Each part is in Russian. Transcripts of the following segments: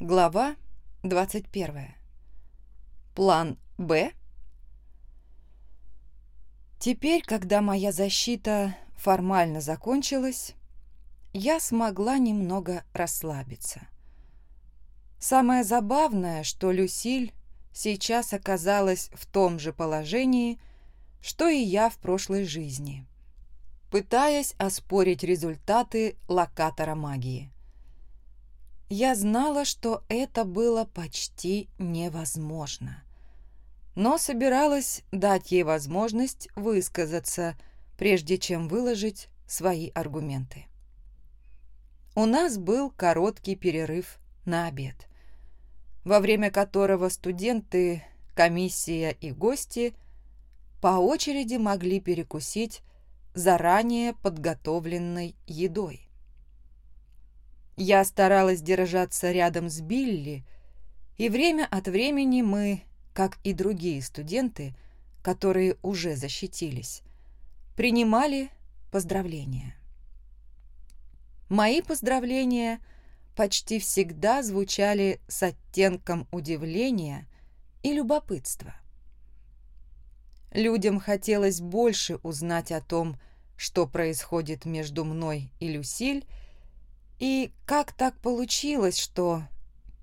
Глава 21. План «Б». Теперь, когда моя защита формально закончилась, я смогла немного расслабиться. Самое забавное, что Люсиль сейчас оказалась в том же положении, что и я в прошлой жизни, пытаясь оспорить результаты локатора магии. Я знала, что это было почти невозможно, но собиралась дать ей возможность высказаться, прежде чем выложить свои аргументы. У нас был короткий перерыв на обед, во время которого студенты, комиссия и гости по очереди могли перекусить заранее подготовленной едой. Я старалась держаться рядом с Билли, и время от времени мы, как и другие студенты, которые уже защитились, принимали поздравления. Мои поздравления почти всегда звучали с оттенком удивления и любопытства. Людям хотелось больше узнать о том, что происходит между мной и Люсиль, и как так получилось, что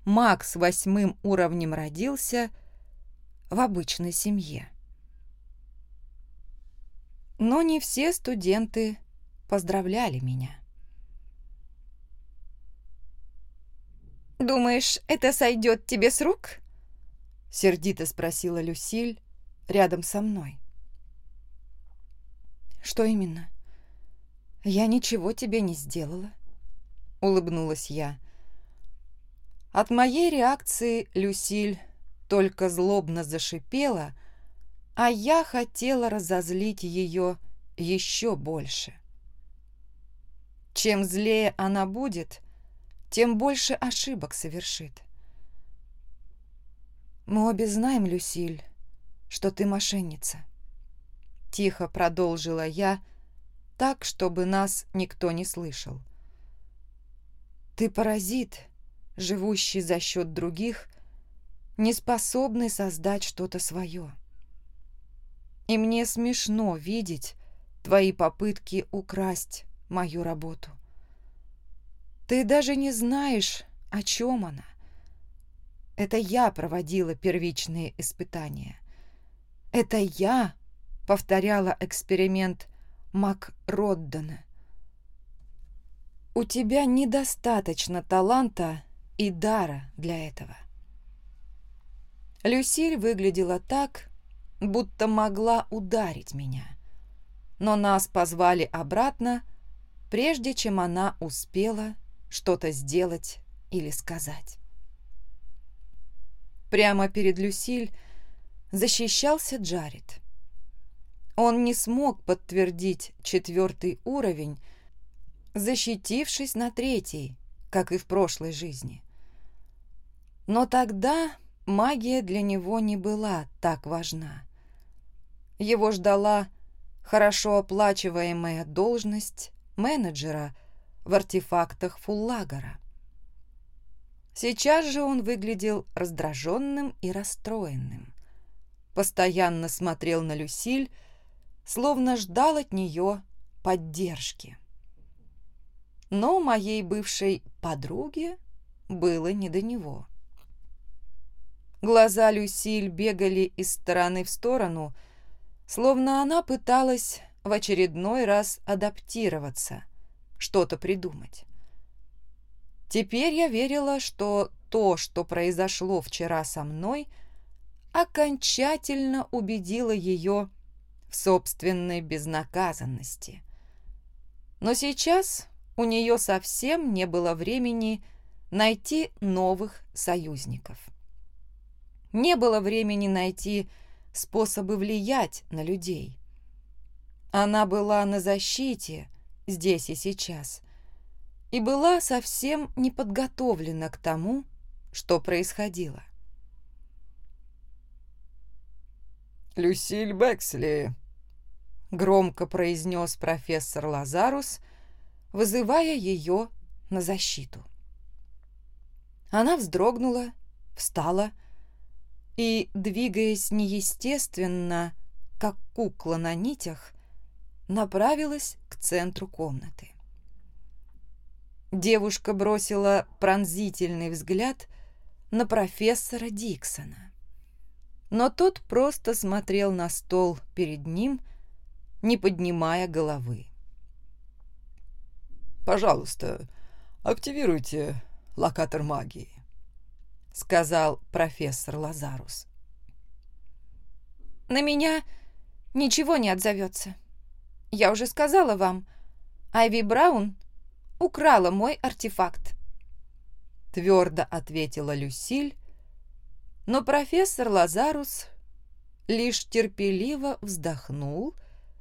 Макс восьмым уровнем родился в обычной семье? Но не все студенты поздравляли меня. «Думаешь, это сойдет тебе с рук?» — сердито спросила Люсиль рядом со мной. «Что именно? Я ничего тебе не сделала. — улыбнулась я. От моей реакции Люсиль только злобно зашипела, а я хотела разозлить ее еще больше. Чем злее она будет, тем больше ошибок совершит. «Мы обе знаем, Люсиль, что ты мошенница», — тихо продолжила я, так, чтобы нас никто не слышал. Ты паразит, живущий за счет других, не способный создать что-то свое. И мне смешно видеть твои попытки украсть мою работу. Ты даже не знаешь, о чем она. Это я проводила первичные испытания. Это я повторяла эксперимент Мак Роддена. У тебя недостаточно таланта и дара для этого. Люсиль выглядела так, будто могла ударить меня. Но нас позвали обратно, прежде чем она успела что-то сделать или сказать. Прямо перед Люсиль защищался Джаред. Он не смог подтвердить четвертый уровень, защитившись на третий, как и в прошлой жизни. Но тогда магия для него не была так важна. Его ждала хорошо оплачиваемая должность менеджера в артефактах Фуллагора. Сейчас же он выглядел раздраженным и расстроенным. Постоянно смотрел на Люсиль, словно ждал от нее поддержки. Но моей бывшей подруге было не до него. Глаза Люсиль бегали из стороны в сторону, словно она пыталась в очередной раз адаптироваться, что-то придумать. Теперь я верила, что то, что произошло вчера со мной, окончательно убедило ее в собственной безнаказанности. Но сейчас у нее совсем не было времени найти новых союзников. Не было времени найти способы влиять на людей. Она была на защите здесь и сейчас и была совсем не подготовлена к тому, что происходило. «Люсиль Бексли», — громко произнес профессор Лазарус, вызывая ее на защиту. Она вздрогнула, встала и, двигаясь неестественно, как кукла на нитях, направилась к центру комнаты. Девушка бросила пронзительный взгляд на профессора Диксона. Но тот просто смотрел на стол перед ним, не поднимая головы. «Пожалуйста, активируйте локатор магии», — сказал профессор Лазарус. «На меня ничего не отзовется. Я уже сказала вам, Айви Браун украла мой артефакт. Твердо ответила Люсиль, но профессор Лазарус лишь терпеливо вздохнул,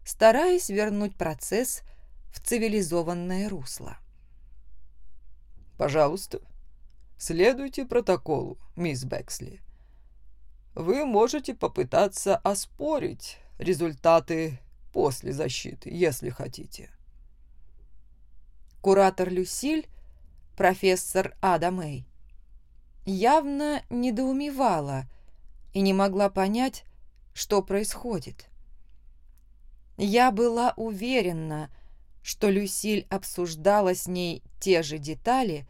стараясь вернуть процесс в цивилизованное русло. «Пожалуйста, следуйте протоколу, мисс Бексли. Вы можете попытаться оспорить результаты после защиты, если хотите». Куратор Люсиль, профессор Ада Мэй, явно недоумевала и не могла понять, что происходит. Я была уверена, что Люсиль обсуждала с ней те же детали,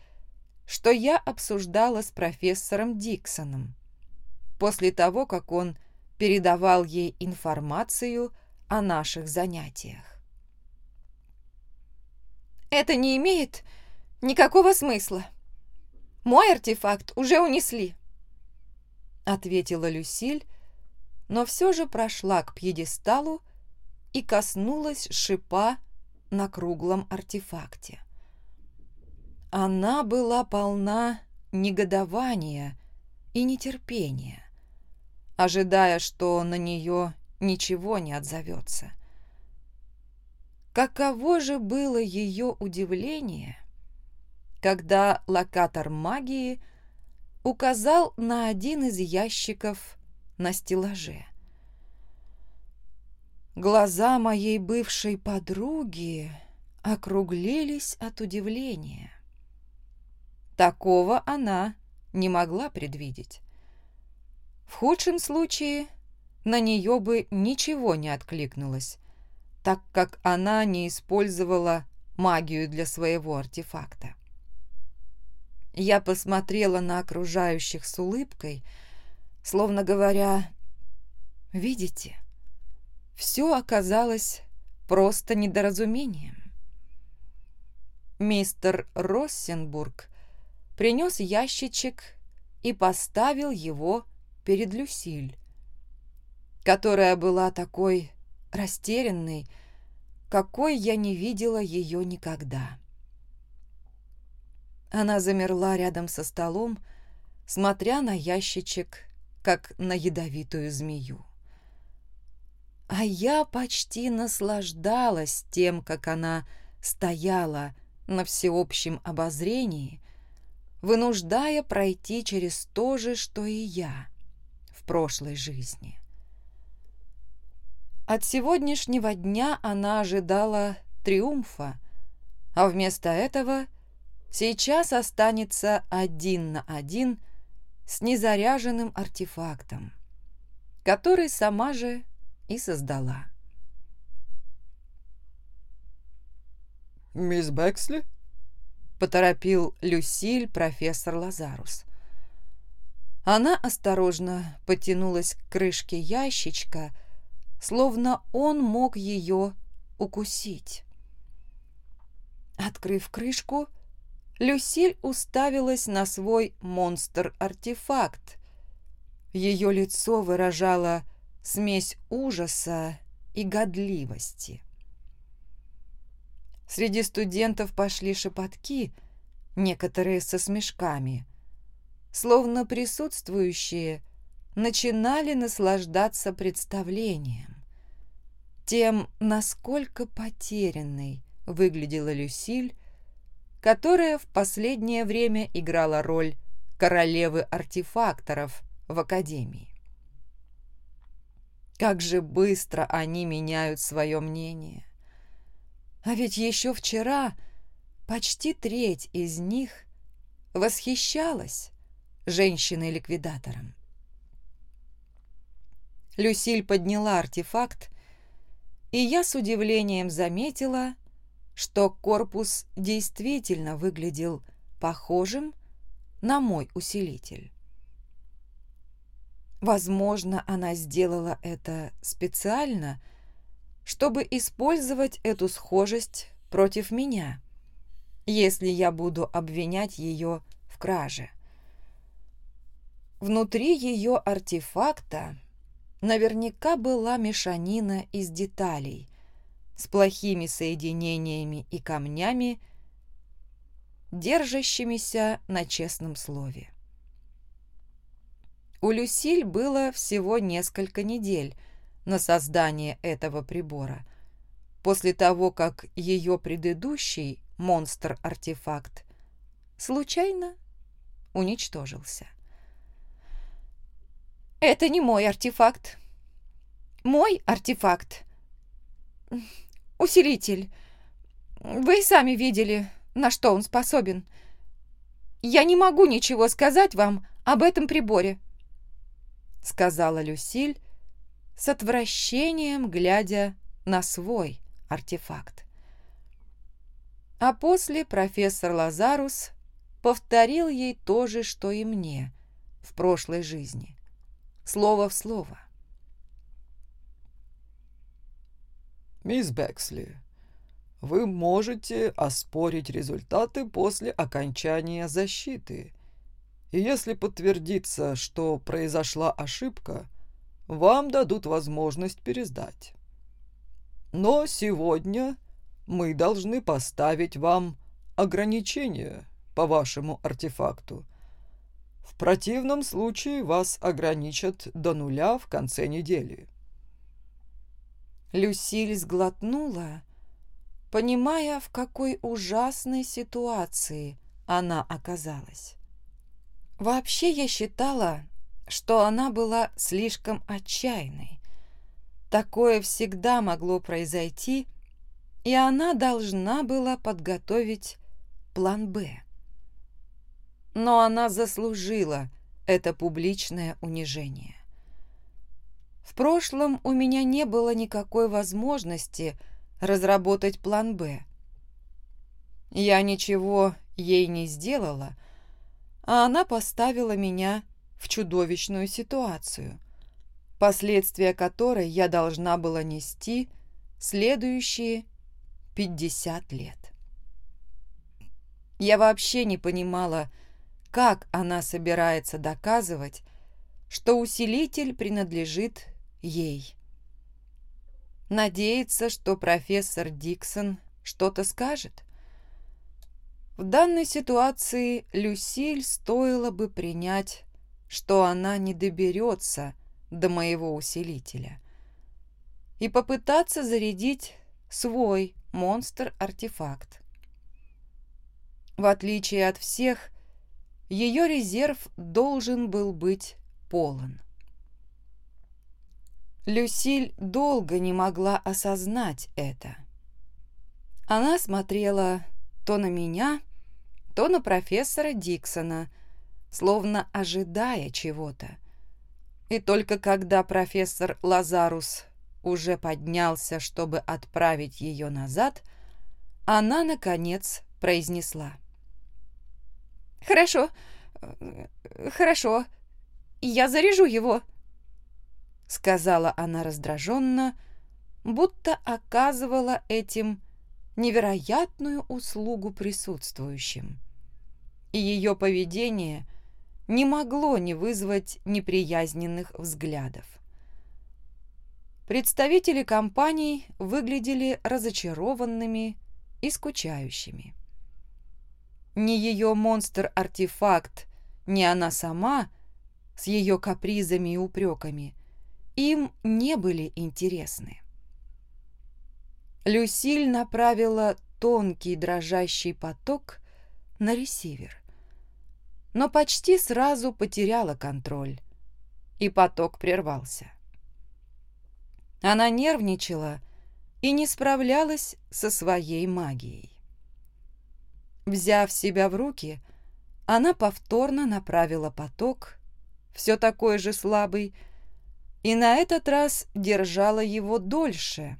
что я обсуждала с профессором Диксоном после того, как он передавал ей информацию о наших занятиях. Это не имеет никакого смысла. Мой артефакт уже унесли. Ответила Люсиль, но все же прошла к пьедесталу и коснулась шипа на круглом артефакте. Она была полна негодования и нетерпения, ожидая, что на нее ничего не отзовется. Каково же было ее удивление, когда локатор магии указал на один из ящиков на стеллаже. Глаза моей бывшей подруги округлились от удивления. Такого она не могла предвидеть. В худшем случае на нее бы ничего не откликнулось, так как она не использовала магию для своего артефакта. Я посмотрела на окружающих с улыбкой, словно говоря, «Видите, все оказалось просто недоразумением». Мистер Россенбург принес ящичек и поставил его перед Люсиль, которая была такой растерянной, какой я не видела ее никогда. Она замерла рядом со столом, смотря на ящичек, как на ядовитую змею. А я почти наслаждалась тем, как она стояла на всеобщем обозрении, вынуждая пройти через то же, что и я в прошлой жизни. От сегодняшнего дня она ожидала триумфа, а вместо этого сейчас останется один на один с незаряженным артефактом, который сама же и создала. «Мисс Бексли?» — поторопил Люсиль профессор Лазарус. Она осторожно потянулась к крышке ящичка, словно он мог ее укусить. Открыв крышку, Люсиль уставилась на свой монстр-артефакт. Ее лицо выражало смесь ужаса и годливости. Среди студентов пошли шепотки, некоторые со смешками, словно присутствующие начинали наслаждаться представлением, тем, насколько потерянной выглядела Люсиль, которая в последнее время играла роль королевы артефакторов в Академии. Как же быстро они меняют свое мнение. А ведь еще вчера почти треть из них восхищалась женщиной-ликвидатором. Люсиль подняла артефакт, и я с удивлением заметила, что корпус действительно выглядел похожим на мой усилитель. Возможно, она сделала это специально, чтобы использовать эту схожесть против меня, если я буду обвинять ее в краже. Внутри ее артефакта наверняка была мешанина из деталей с плохими соединениями и камнями, держащимися на честном слове. У Люсиль было всего несколько недель на создание этого прибора, после того, как ее предыдущий монстр-артефакт случайно уничтожился. «Это не мой артефакт. Мой артефакт. Усилитель. Вы сами видели, на что он способен. Я не могу ничего сказать вам об этом приборе. — сказала Люсиль, с отвращением глядя на свой артефакт. А после профессор Лазарус повторил ей то же, что и мне в прошлой жизни. Слово в слово. «Мисс Бексли, вы можете оспорить результаты после окончания защиты и если подтвердится, что произошла ошибка, вам дадут возможность пересдать. Но сегодня мы должны поставить вам ограничения по вашему артефакту. В противном случае вас ограничат до нуля в конце недели. Люсиль сглотнула, понимая, в какой ужасной ситуации она оказалась. Вообще я считала, что она была слишком отчаянной. Такое всегда могло произойти, и она должна была подготовить план «Б». Но она заслужила это публичное унижение. В прошлом у меня не было никакой возможности разработать план «Б». Я ничего ей не сделала, а она поставила меня в чудовищную ситуацию, последствия которой я должна была нести следующие 50 лет. Я вообще не понимала, как она собирается доказывать, что усилитель принадлежит ей. Надеется, что профессор Диксон что-то скажет? В данной ситуации Люсиль стоило бы принять, что она не доберется до моего усилителя и попытаться зарядить свой монстр-артефакт. В отличие от всех, ее резерв должен был быть полон. Люсиль долго не могла осознать это. Она смотрела то на меня, то на профессора Диксона, словно ожидая чего-то. И только когда профессор Лазарус уже поднялся, чтобы отправить ее назад, она, наконец, произнесла. «Хорошо, хорошо, я заряжу его», — сказала она раздраженно, будто оказывала этим невероятную услугу присутствующим и ее поведение не могло не вызвать неприязненных взглядов. Представители компаний выглядели разочарованными и скучающими. Ни ее монстр-артефакт, ни она сама с ее капризами и упреками им не были интересны. Люсиль направила тонкий дрожащий поток на ресивер но почти сразу потеряла контроль, и поток прервался. Она нервничала и не справлялась со своей магией. Взяв себя в руки, Она повторно направила поток, все такой же слабый, и на этот раз держала его дольше,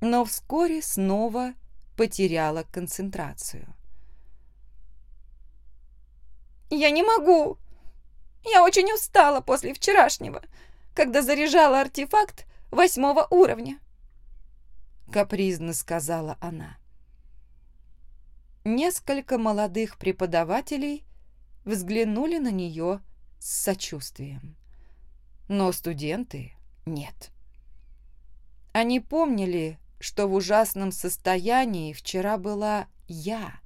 но вскоре снова потеряла концентрацию. «Я не могу! Я очень устала после вчерашнего, когда заряжала артефакт восьмого уровня», — капризно сказала она. Несколько молодых преподавателей взглянули на нее с сочувствием. Но студенты нет. Они помнили, что в ужасном состоянии вчера была я,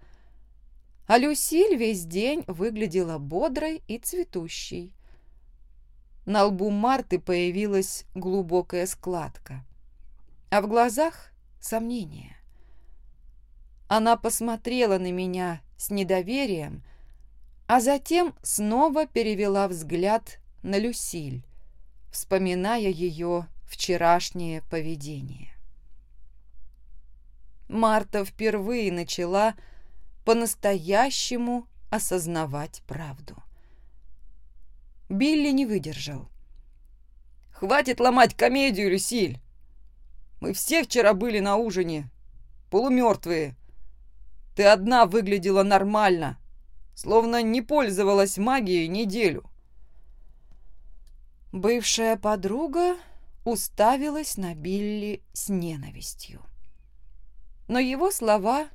а Люсиль весь день выглядела бодрой и цветущей. На лбу Марты появилась глубокая складка, а в глазах — сомнение. Она посмотрела на меня с недоверием, а затем снова перевела взгляд на Люсиль, вспоминая ее вчерашнее поведение. Марта впервые начала по-настоящему осознавать правду. Билли не выдержал. «Хватит ломать комедию, Люсиль! Мы все вчера были на ужине, полумертвые. Ты одна выглядела нормально, словно не пользовалась магией неделю. Бывшая подруга уставилась на Билли с ненавистью. Но его слова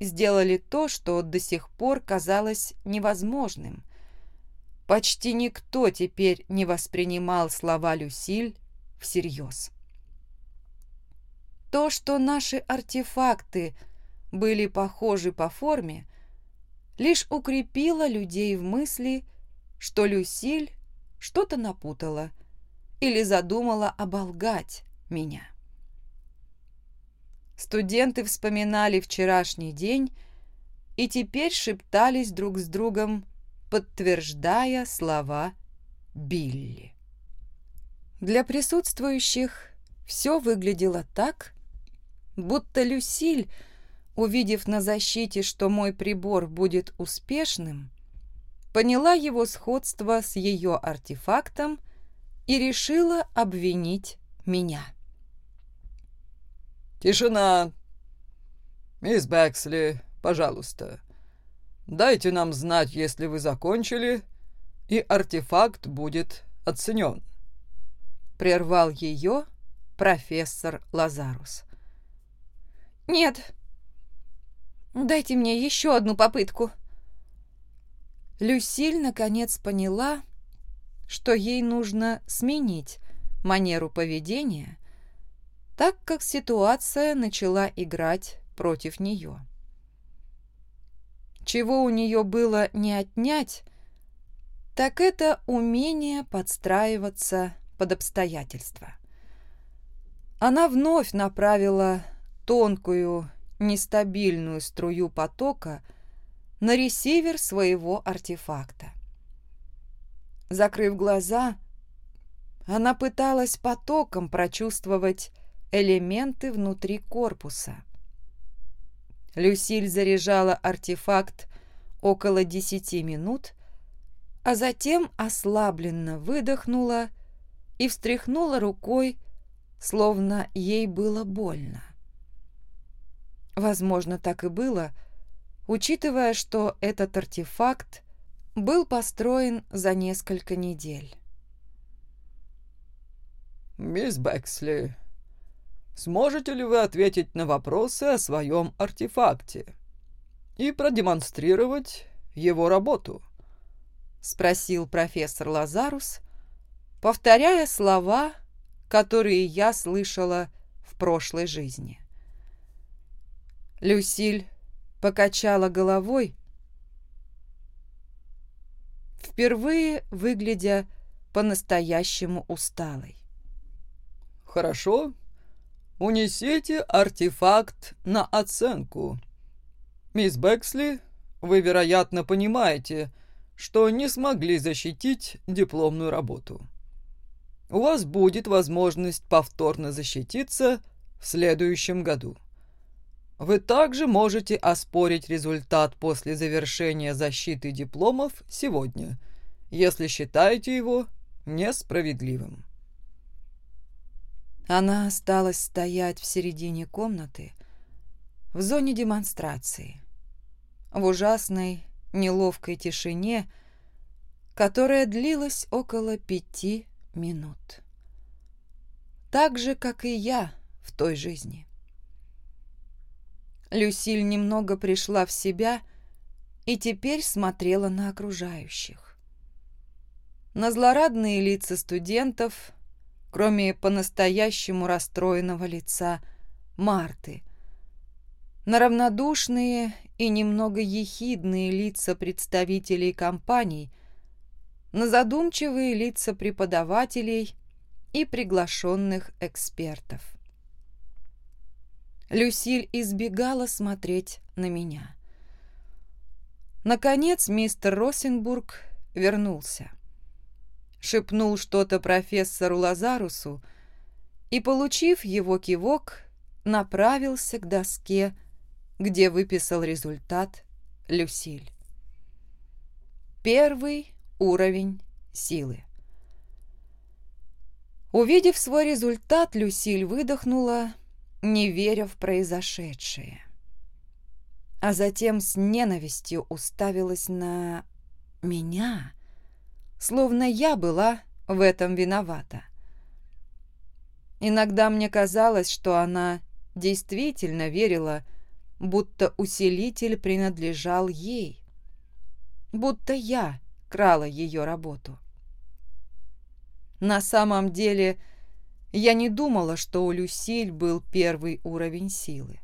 сделали то, что до сих пор казалось невозможным. Почти никто теперь не воспринимал слова Люсиль всерьез. То, что наши артефакты были похожи по форме, лишь укрепило людей в мысли, что Люсиль что-то напутала или задумала оболгать меня. Студенты вспоминали вчерашний день и теперь шептались друг с другом, подтверждая слова Билли. Для присутствующих все выглядело так, будто Люсиль, увидев на защите, что мой прибор будет успешным, поняла его сходство с ее артефактом и решила обвинить меня. «Тишина! Мисс Бэксли, пожалуйста, дайте нам знать, если вы закончили, и артефакт будет оценен», — прервал ее профессор Лазарус. «Нет, дайте мне еще одну попытку», Люсиль наконец поняла, что ей нужно сменить манеру поведения, так как ситуация начала играть против нее. Чего у нее было не отнять, так это умение подстраиваться под обстоятельства. Она вновь направила тонкую, нестабильную струю потока на ресивер своего артефакта. Закрыв глаза, она пыталась потоком прочувствовать элементы внутри корпуса. Люсиль заряжала артефакт около десяти минут, а затем ослабленно выдохнула и встряхнула рукой, словно ей было больно. Возможно, так и было, — учитывая, что этот артефакт был построен за несколько недель. «Мисс Бэксли, сможете ли вы ответить на вопросы о своем артефакте и продемонстрировать его работу?» — спросил профессор Лазарус, повторяя слова, которые я слышала в прошлой жизни. Люсиль покачала головой, впервые выглядя по-настоящему усталой. «Хорошо. Унесите артефакт на оценку. Мисс Бэксли, вы, вероятно, понимаете, что не смогли защитить дипломную работу. У вас будет возможность повторно защититься в следующем году. вы также можете оспорить результат после завершения защиты дипломов сегодня, если считаете его несправедливым. Она осталась стоять в середине комнаты, в зоне демонстрации, в ужасной неловкой тишине, которая длилась около пяти минут. Так же, как и я в той жизни. Люсиль немного пришла в себя и теперь смотрела на окружающих. На злорадные лица студентов, кроме по-настоящему расстроенного лица Марты, на равнодушные и немного ехидные лица представителей компаний, на задумчивые лица преподавателей и приглашенных экспертов. Люсиль избегала смотреть на меня. Наконец мистер Росенбург вернулся. Шепнул что-то профессору Лазарусу и, получив его кивок, направился к доске, где выписал результат Люсиль. Первый уровень силы. Увидев свой результат, Люсиль выдохнула не веря в произошедшее. А затем с ненавистью уставилась на меня, словно я была в этом виновата. Иногда мне казалось, что она действительно верила, будто усилитель принадлежал ей, будто я крала ее работу. На самом деле я не думала, что у Люсиль был первый уровень силы.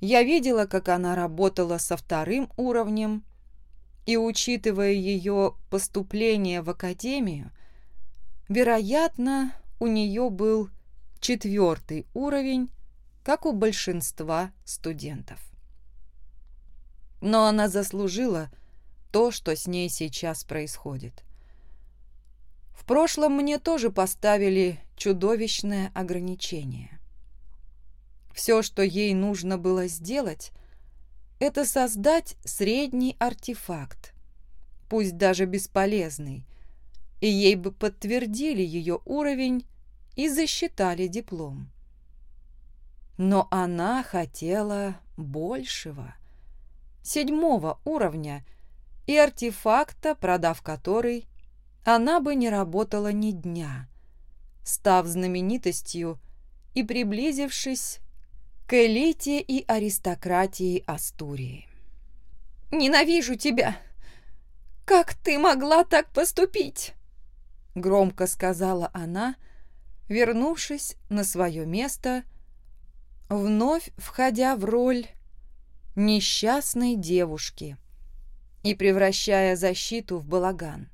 Я видела, как она работала со вторым уровнем, и, учитывая ее поступление в академию, вероятно, у нее был четвертый уровень, как у большинства студентов. Но она заслужила то, что с ней сейчас происходит. В прошлом мне тоже поставили чудовищное ограничение. Все, что ей нужно было сделать, это создать средний артефакт, пусть даже бесполезный, и ей бы подтвердили ее уровень и засчитали диплом. Но она хотела большего, седьмого уровня и артефакта, продав который, она бы не работала ни дня, став знаменитостью и приблизившись к элите и аристократии Астурии. «Ненавижу тебя! Как ты могла так поступить?» Громко сказала она, вернувшись на свое место, вновь входя в роль несчастной девушки и превращая защиту в балаган.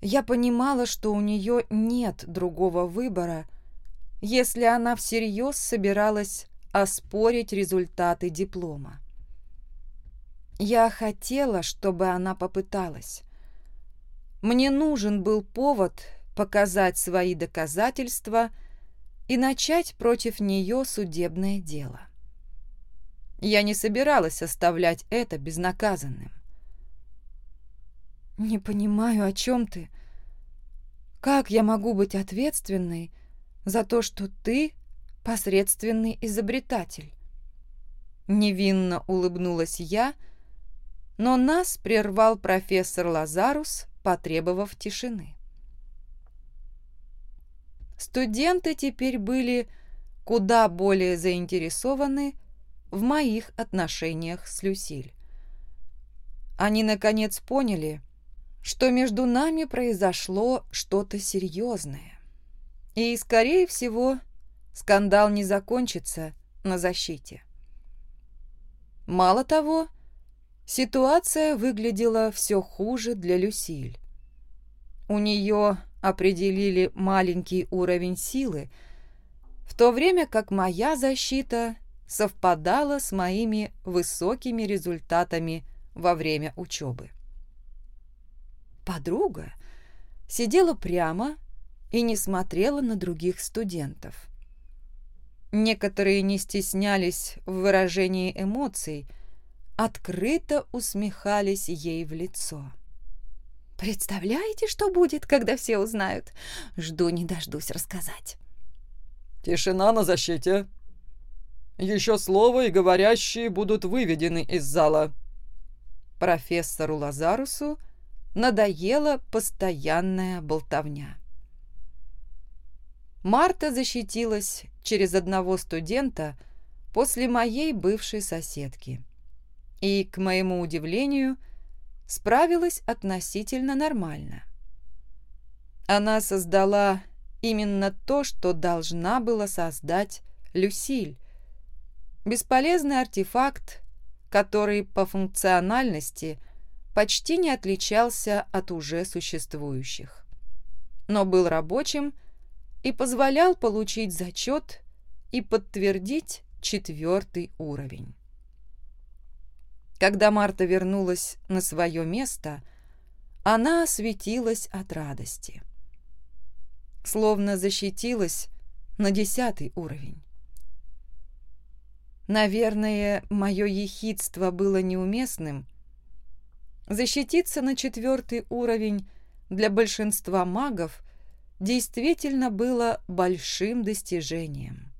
Я понимала, что у нее нет другого выбора, если она всерьез собиралась оспорить результаты диплома. Я хотела, чтобы она попыталась. Мне нужен был повод показать свои доказательства и начать против нее судебное дело. Я не собиралась оставлять это безнаказанным. «Не понимаю, о чем ты. Как я могу быть ответственной за то, что ты посредственный изобретатель?» Невинно улыбнулась я, но нас прервал профессор Лазарус, потребовав тишины. Студенты теперь были куда более заинтересованы в моих отношениях с Люсиль. Они, наконец, поняли, что между нами произошло что-то серьезное. И, скорее всего, скандал не закончится на защите. Мало того, ситуация выглядела все хуже для Люсиль. У нее определили маленький уровень силы, в то время как моя защита совпадала с моими высокими результатами во время учебы. Подруга сидела прямо и не смотрела на других студентов. некоторые не стеснялись в выражении эмоций, открыто усмехались ей в лицо. «Представляете, что будет, когда все узнают? Жду не дождусь рассказать». «Тишина на защите. Еще слово, и говорящие будут выведены из зала». Профессору Лазарусу надоела постоянная болтовня. Марта защитилась через одного студента после моей бывшей соседки. И, к моему удивлению, справилась относительно нормально. Она создала именно то, что должна была создать Люсиль. Бесполезный артефакт, который по функциональности почти не отличался от уже существующих, но был рабочим и позволял получить зачет и подтвердить четвертый уровень. Когда Марта вернулась на свое место, она осветилась от радости. Словно защитилась на десятый уровень. Наверное, мое ехидство было неуместным. Защититься на четвертый уровень для большинства магов действительно было большим достижением.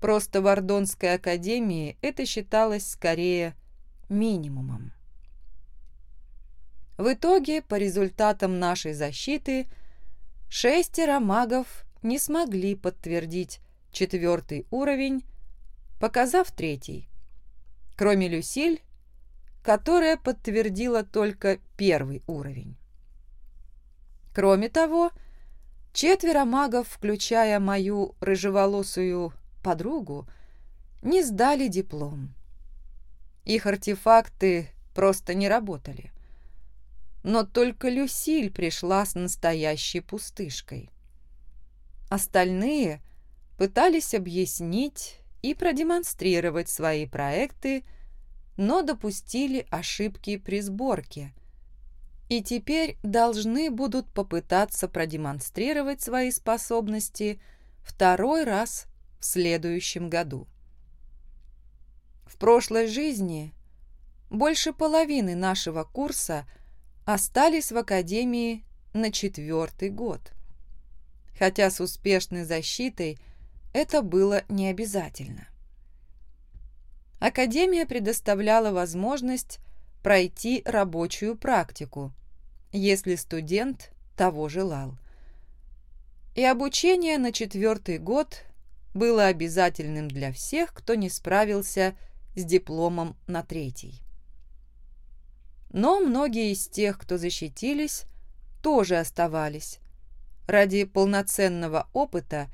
Просто в Ордонской академии это считалось скорее минимумом. В итоге, по результатам нашей защиты, шестеро магов не смогли подтвердить четвертый уровень, показав третий, кроме Люсиль, которая подтвердила только первый уровень. Кроме того, четверо магов, включая мою рыжеволосую подругу, не сдали диплом. Их артефакты просто не работали. Но только Люсиль пришла с настоящей пустышкой. Остальные пытались объяснить и продемонстрировать свои проекты, но допустили ошибки при сборке и теперь должны будут попытаться продемонстрировать свои способности второй раз в следующем году. В прошлой жизни больше половины нашего курса остались в академии на четвертый год. Хотя с успешной защитой это было не обязательно. Академия предоставляла возможность пройти рабочую практику, если студент того желал. И обучение на четвертый год было обязательным для всех, кто не справился с дипломом на третий. Но многие из тех, кто защитились, тоже оставались ради полноценного опыта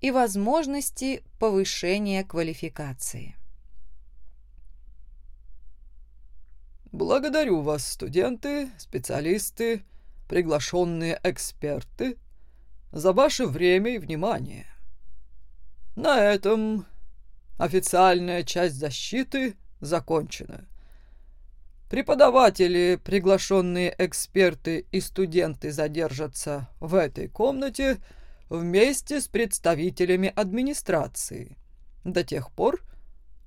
и возможности повышения квалификации. Благодарю вас, студенты, специалисты, приглашенные эксперты, за ваше время и внимание. На этом официальная часть защиты закончена. Преподаватели, приглашенные эксперты и студенты задержатся в этой комнате вместе с представителями администрации до тех пор,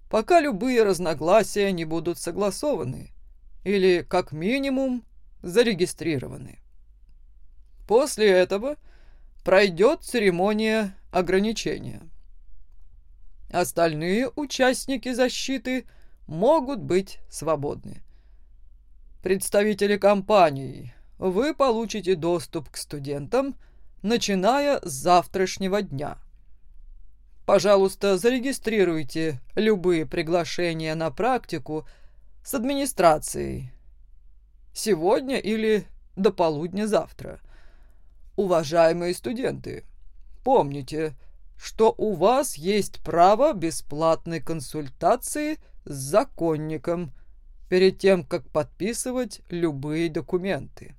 пока любые разногласия не будут согласованы или, как минимум, зарегистрированы. После этого пройдет церемония ограничения – Остальные участники защиты могут быть свободны. Представители компаний, вы получите доступ к студентам, начиная с завтрашнего дня. Пожалуйста, зарегистрируйте любые приглашения на практику с администрацией сегодня или до полудня завтра. Уважаемые студенты, помните, что у вас есть право бесплатной консультации с законником перед тем, как подписывать любые документы.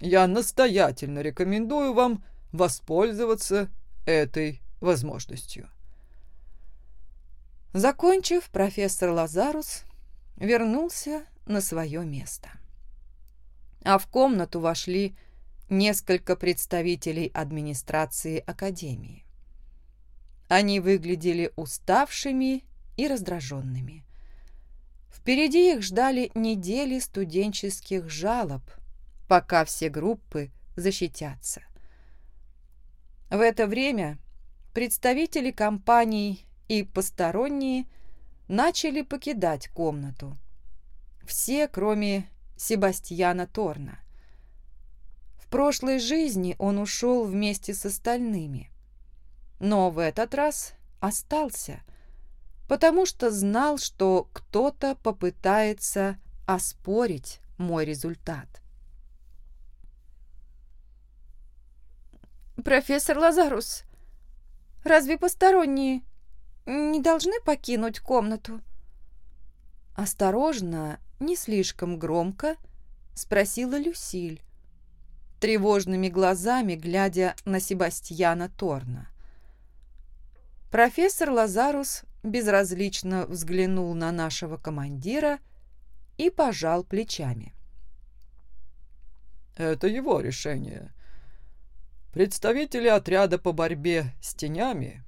Я настоятельно рекомендую вам воспользоваться этой возможностью. Закончив, профессор Лазарус вернулся на свое место. А в комнату вошли несколько представителей администрации Академии. Они выглядели уставшими и раздраженными. Впереди их ждали недели студенческих жалоб, пока все группы защитятся. В это время представители компаний и посторонние начали покидать комнату. Все, кроме Себастьяна Торна. В прошлой жизни он ушел вместе с остальными, но в этот раз остался, потому что знал, что кто-то попытается оспорить мой результат. «Профессор Лазарус, разве посторонние не должны покинуть комнату?» Осторожно, не слишком громко, спросила Люсиль, тревожными глазами глядя на Себастьяна Торна. Профессор Лазарус безразлично взглянул на нашего командира и пожал плечами. «Это его решение. Представители отряда по борьбе с тенями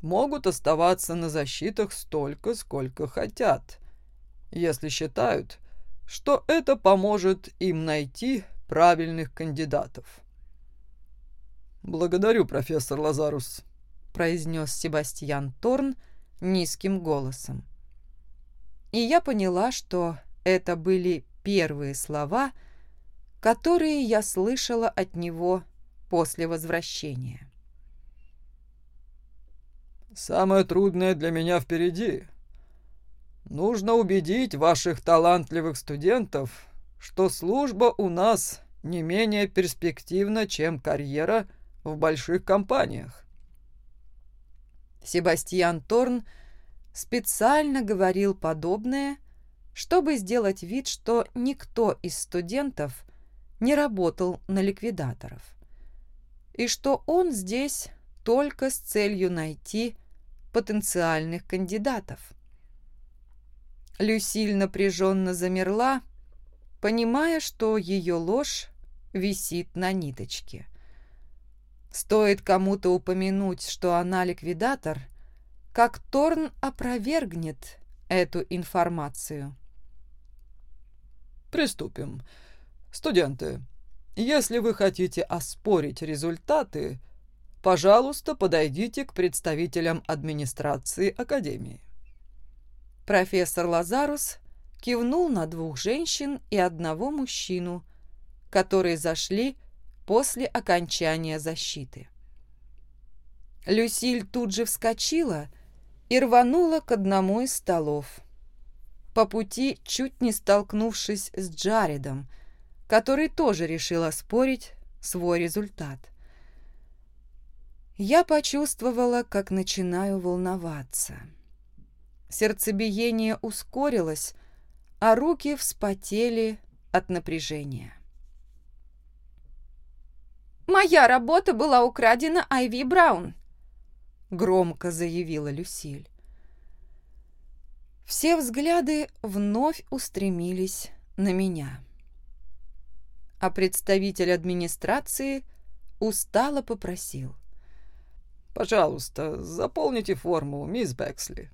могут оставаться на защитах столько, сколько хотят, если считают, что это поможет им найти правильных кандидатов. «Благодарю, профессор Лазарус», — произнес Себастьян Торн низким голосом. И я поняла, что это были первые слова, которые я слышала от него после возвращения. «Самое трудное для меня впереди. Нужно убедить ваших талантливых студентов, что служба у нас не менее перспективна, чем карьера в больших компаниях. Себастьян Торн специально говорил подобное, чтобы сделать вид, что никто из студентов не работал на ликвидаторов, и что он здесь только с целью найти потенциальных кандидатов. Люсиль напряженно замерла, понимая, что ее ложь висит на ниточке. Стоит кому-то упомянуть, что она ликвидатор, как Торн опровергнет эту информацию. Приступим. Студенты, если вы хотите оспорить результаты, пожалуйста, подойдите к представителям администрации Академии. Профессор Лазарус кивнул на двух женщин и одного мужчину, которые зашли после окончания защиты. Люсиль тут же вскочила и рванула к одному из столов, по пути чуть не столкнувшись с Джаредом, который тоже решил оспорить свой результат. Я почувствовала, как начинаю волноваться. Сердцебиение ускорилось, а руки вспотели от напряжения. «Моя работа была украдена Айви Браун», — громко заявила Люсиль. Все взгляды вновь устремились на меня. А представитель администрации устало попросил. «Пожалуйста, заполните форму, мисс Бексли».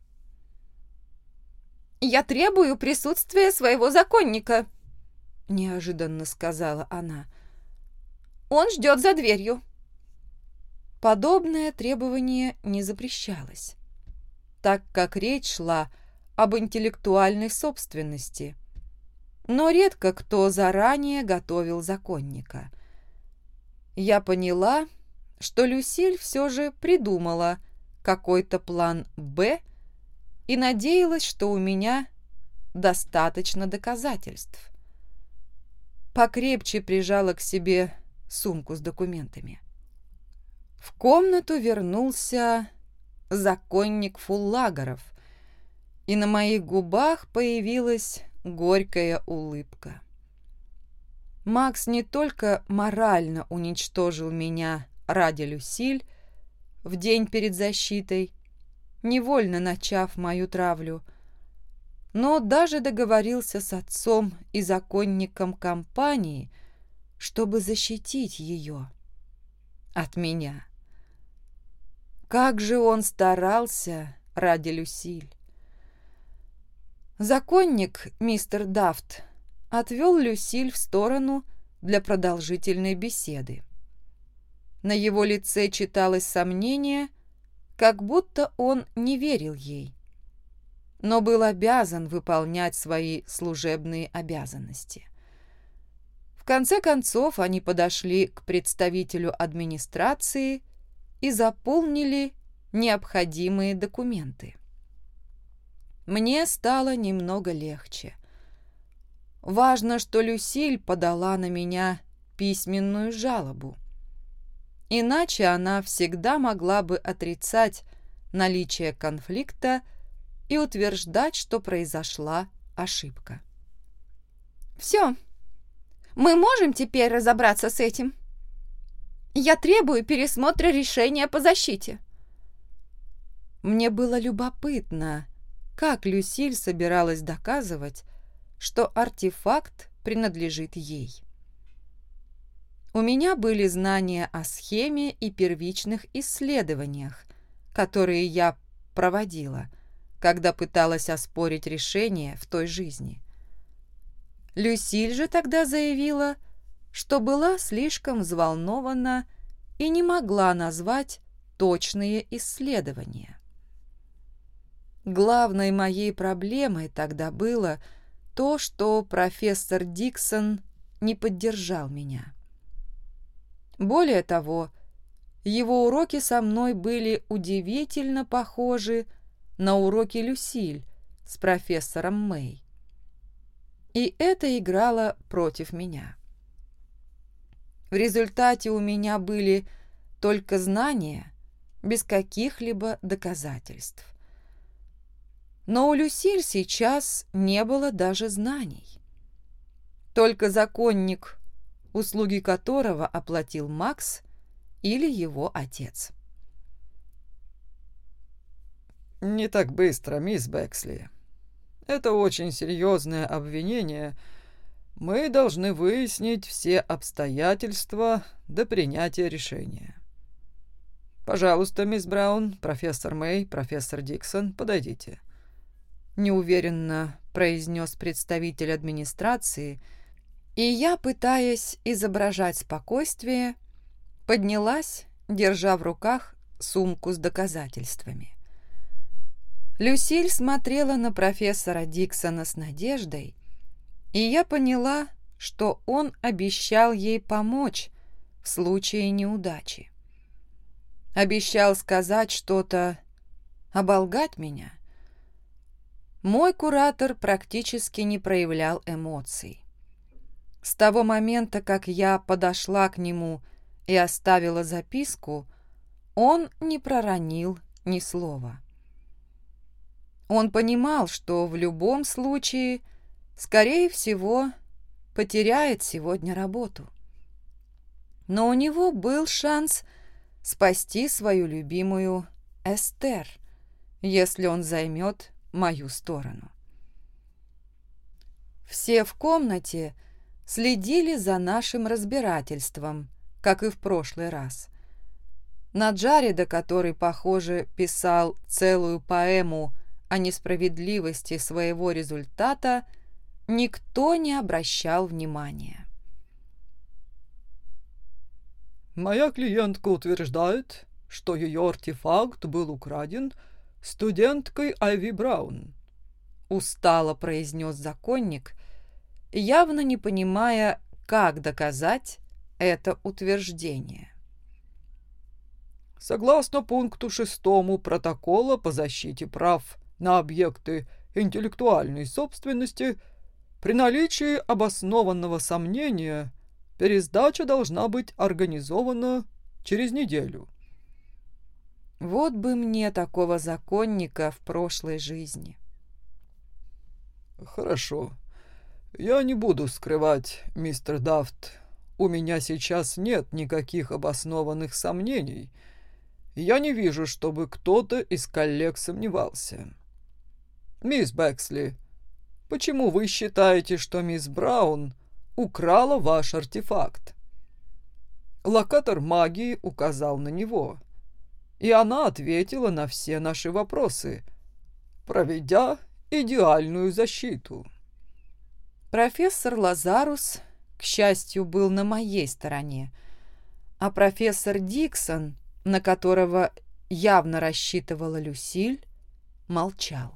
«Я требую присутствия своего законника», — неожиданно сказала она. «Он ждет за дверью». Подобное требование не запрещалось, так как речь шла об интеллектуальной собственности. Но редко кто заранее готовил законника. Я поняла, что Люсиль все же придумала какой-то план «Б», и надеялась, что у меня достаточно доказательств. Покрепче прижала к себе сумку с документами. В комнату вернулся законник Фуллагеров, и на моих губах появилась горькая улыбка. Макс не только морально уничтожил меня ради Люсиль в день перед защитой, невольно начав мою травлю, но даже договорился с отцом и законником компании, чтобы защитить ее от меня. Как же он старался ради Люсиль. Законник, мистер Дафт, отвел Люсиль в сторону для продолжительной беседы. На его лице читалось сомнение, как будто он не верил ей, но был обязан выполнять свои служебные обязанности. В конце концов они подошли к представителю администрации и заполнили необходимые документы. Мне стало немного легче. Важно, что Люсиль подала на меня письменную жалобу. Иначе она всегда могла бы отрицать наличие конфликта и утверждать, что произошла ошибка. «Все, мы можем теперь разобраться с этим? Я требую пересмотра решения по защите». Мне было любопытно, как Люсиль собиралась доказывать, что артефакт принадлежит ей. У меня были знания о схеме и первичных исследованиях, которые я проводила, когда пыталась оспорить решение в той жизни. Люсиль же тогда заявила, что была слишком взволнована и не могла назвать точные исследования. Главной моей проблемой тогда было то, что профессор Диксон не поддержал меня. Более того, его уроки со мной были удивительно похожи на уроки Люсиль с профессором Мэй. И это играло против меня. В результате у меня были только знания без каких-либо доказательств. Но у Люсиль сейчас не было даже знаний. Только законник, услуги которого оплатил Макс или его отец. «Не так быстро, мисс Бэксли. Это очень серьезное обвинение. Мы должны выяснить все обстоятельства до принятия решения. Пожалуйста, мисс Браун, профессор Мэй, профессор Диксон, подойдите». — неуверенно произнес представитель администрации, и я, пытаясь изображать спокойствие, поднялась, держа в руках сумку с доказательствами. Люсиль смотрела на профессора Диксона с надеждой, и я поняла, что он обещал ей помочь в случае неудачи. Обещал сказать что-то, оболгать меня — мой куратор практически не проявлял эмоций. С того момента, как я подошла к нему и оставила записку, он не проронил ни слова. Он понимал, что в любом случае, скорее всего, потеряет сегодня работу. Но у него был шанс спасти свою любимую Эстер, если он займет мою сторону. Все в комнате следили за нашим разбирательством, как и в прошлый раз. На Джареда, который, похоже, писал целую поэму о несправедливости своего результата, никто не обращал внимания. «Моя клиентка утверждает, что ее артефакт был украден – студенткой Айви Браун», — устало произнес законник, явно не понимая, как доказать это утверждение. Согласно пункту шестому протокола по защите прав на объекты интеллектуальной собственности, при наличии обоснованного сомнения пересдача должна быть организована через неделю. Вот бы мне такого законника в прошлой жизни. Хорошо. Я не буду скрывать, мистер Дафт. У меня сейчас нет никаких обоснованных сомнений. Я не вижу, чтобы кто-то из коллег сомневался. Мисс Бэксли, почему вы считаете, что мисс Браун украла ваш артефакт? Локатор магии указал на него и она ответила на все наши вопросы, проведя идеальную защиту. Профессор Лазарус, к счастью, был на моей стороне, а профессор Диксон, на которого явно рассчитывала Люсиль, молчал.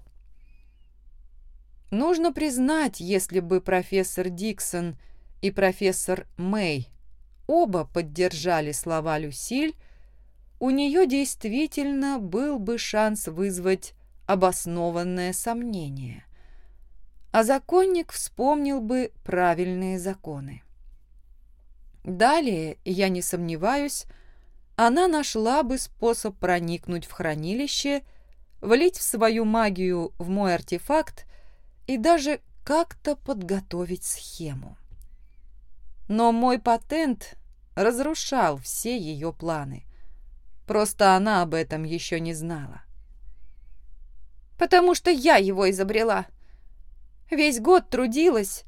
Нужно признать, если бы профессор Диксон и профессор Мэй оба поддержали слова Люсиль, у нее действительно был бы шанс вызвать обоснованное сомнение. А законник вспомнил бы правильные законы. Далее, я не сомневаюсь, она нашла бы способ проникнуть в хранилище, влить в свою магию в мой артефакт и даже как-то подготовить схему. Но мой патент разрушал все ее планы. Просто она об этом еще не знала. «Потому что я его изобрела. Весь год трудилась,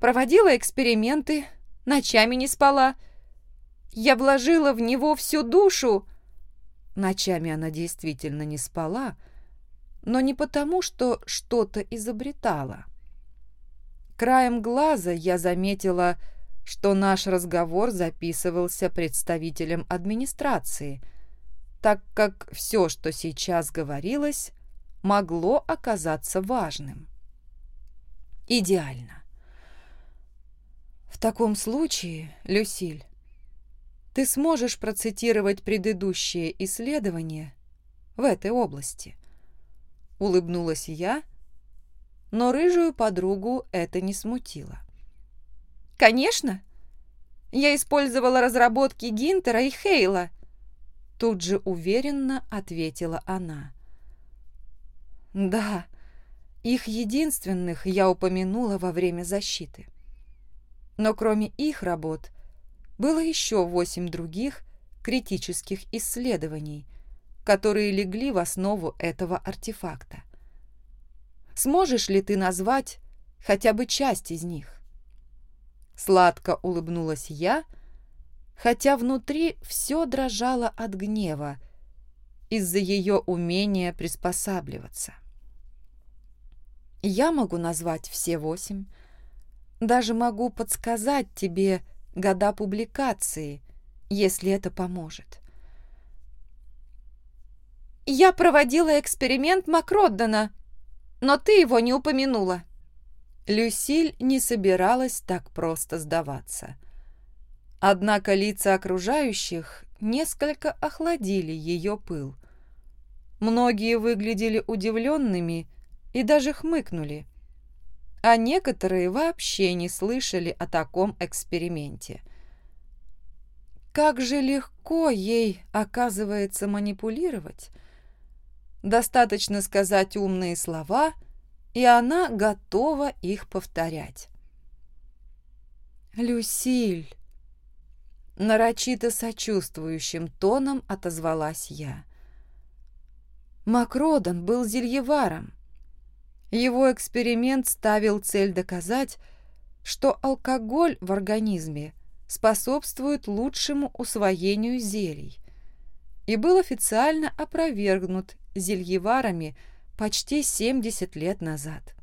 проводила эксперименты, ночами не спала. Я вложила в него всю душу». Ночами она действительно не спала, но не потому, что что-то изобретала. Краем глаза я заметила, что наш разговор записывался представителем администрации – так как все, что сейчас говорилось, могло оказаться важным. Идеально. В таком случае, Люсиль, ты сможешь процитировать предыдущие исследования в этой области. Улыбнулась я, но рыжую подругу это не смутило. «Конечно! Я использовала разработки Гинтера и Хейла – Тут же уверенно ответила она. Да, их единственных я упомянула во время защиты. Но кроме их работ было еще восемь других критических исследований, которые легли в основу этого артефакта. Сможешь ли ты назвать хотя бы часть из них? Сладко улыбнулась я, — хотя внутри все дрожало от гнева из-за ее умения приспосабливаться. Я могу назвать все восемь, даже могу подсказать тебе года публикации, если это поможет. «Я проводила эксперимент Макроддена, но ты его не упомянула». Люсиль не собиралась так просто сдаваться. Однако лица окружающих несколько охладили ее пыл. Многие выглядели удивленными и даже хмыкнули, а некоторые вообще не слышали о таком эксперименте. Как же легко ей, оказывается, манипулировать. Достаточно сказать умные слова, и она готова их повторять. «Люсиль!» Нарочито сочувствующим тоном отозвалась я. Макродан был зельеваром. Его эксперимент ставил цель доказать, что алкоголь в организме способствует лучшему усвоению зелий и был официально опровергнут зельеварами почти 70 лет назад.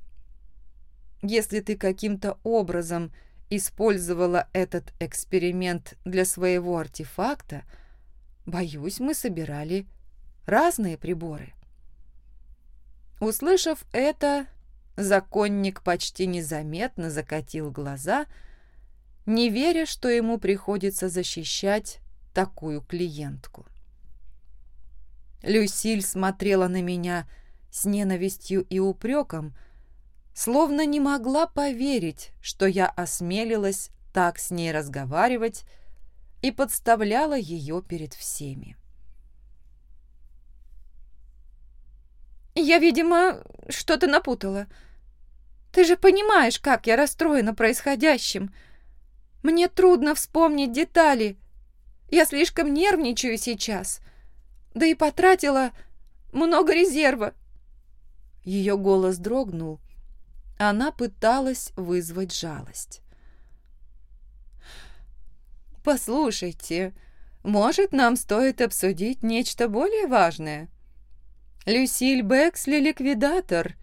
Если ты каким-то образом использовала этот эксперимент для своего артефакта, боюсь, мы собирали разные приборы. Услышав это, законник почти незаметно закатил глаза, не веря, что ему приходится защищать такую клиентку. Люсиль смотрела на меня с ненавистью и упреком, словно не могла поверить, что я осмелилась так с ней разговаривать и подставляла ее перед всеми. «Я, видимо, что-то напутала. Ты же понимаешь, как я расстроена происходящим. Мне трудно вспомнить детали. Я слишком нервничаю сейчас. Да и потратила много резерва». Ее голос дрогнул, она пыталась вызвать жалость. «Послушайте, может, нам стоит обсудить нечто более важное? Люсиль Бэксли — ликвидатор.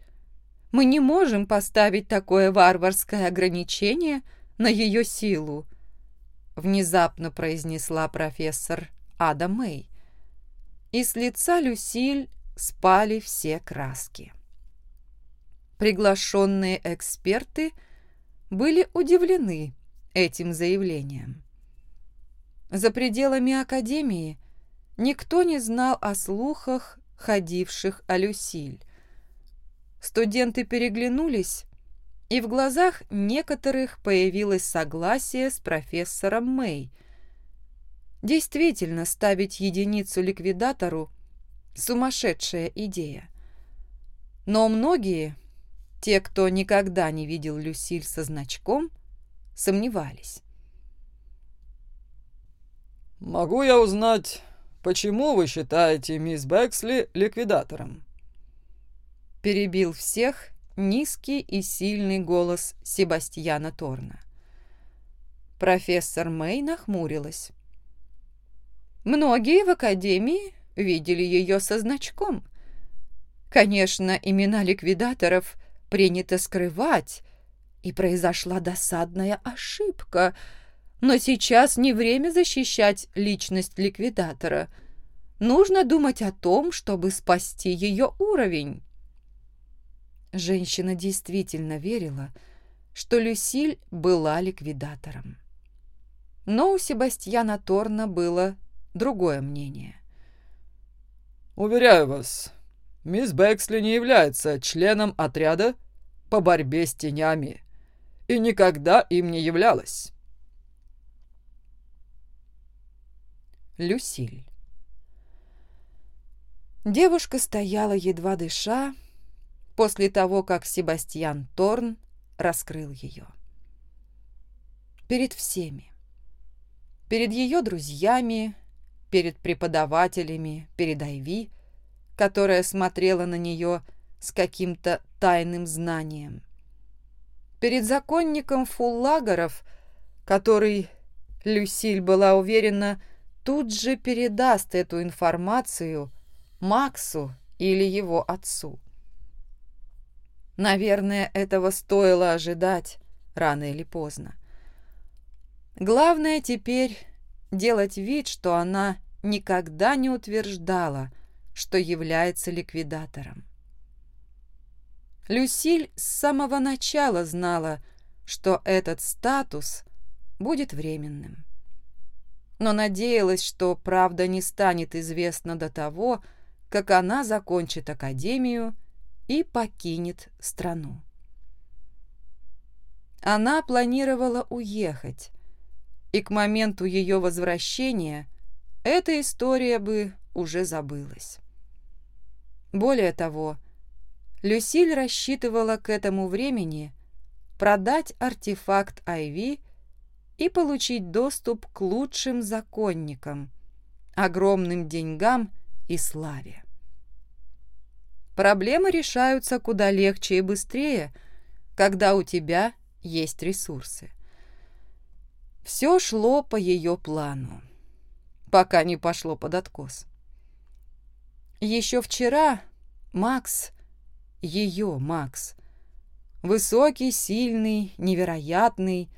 Мы не можем поставить такое варварское ограничение на ее силу», — внезапно произнесла профессор Ада Мэй. И с лица Люсиль спали все краски. Приглашенные эксперты были удивлены этим заявлением. За пределами Академии никто не знал о слухах, ходивших о Люсиль. Студенты переглянулись, и в глазах некоторых появилось согласие с профессором Мэй. Действительно, ставить единицу ликвидатору – сумасшедшая идея. Но многие, те, кто никогда не видел Люсиль со значком, сомневались. «Могу я узнать, почему вы считаете мисс Бэксли ликвидатором?» Перебил всех низкий и сильный голос Себастьяна Торна. Профессор Мэй нахмурилась. Многие в Академии видели ее со значком. Конечно, имена ликвидаторов принято скрывать, и произошла досадная ошибка — но сейчас не время защищать личность ликвидатора. Нужно думать о том, чтобы спасти ее уровень. Женщина действительно верила, что Люсиль была ликвидатором. Но у Себастьяна Торна было другое мнение. «Уверяю вас, мисс Бэксли не является членом отряда по борьбе с тенями и никогда им не являлась. Люсиль. Девушка стояла, едва дыша, после того, как Себастьян Торн раскрыл ее. Перед всеми. Перед ее друзьями, перед преподавателями, перед Айви, которая смотрела на нее с каким-то тайным знанием. Перед законником Фуллагеров, который, Люсиль была уверена, тут же передаст эту информацию Максу или его отцу. Наверное, этого стоило ожидать рано или поздно. Главное теперь делать вид, что она никогда не утверждала, что является ликвидатором. Люсиль с самого начала знала, что этот статус будет временным но надеялась, что правда не станет известна до того, как она закончит академию и покинет страну. Она планировала уехать, и к моменту ее возвращения эта история бы уже забылась. Более того, Люсиль рассчитывала к этому времени продать артефакт Айви и получить доступ к лучшим законникам, огромным деньгам и славе. Проблемы решаются куда легче и быстрее, когда у тебя есть ресурсы. Все шло по ее плану, пока не пошло под откос. Еще вчера Макс, ее Макс, высокий, сильный, невероятный,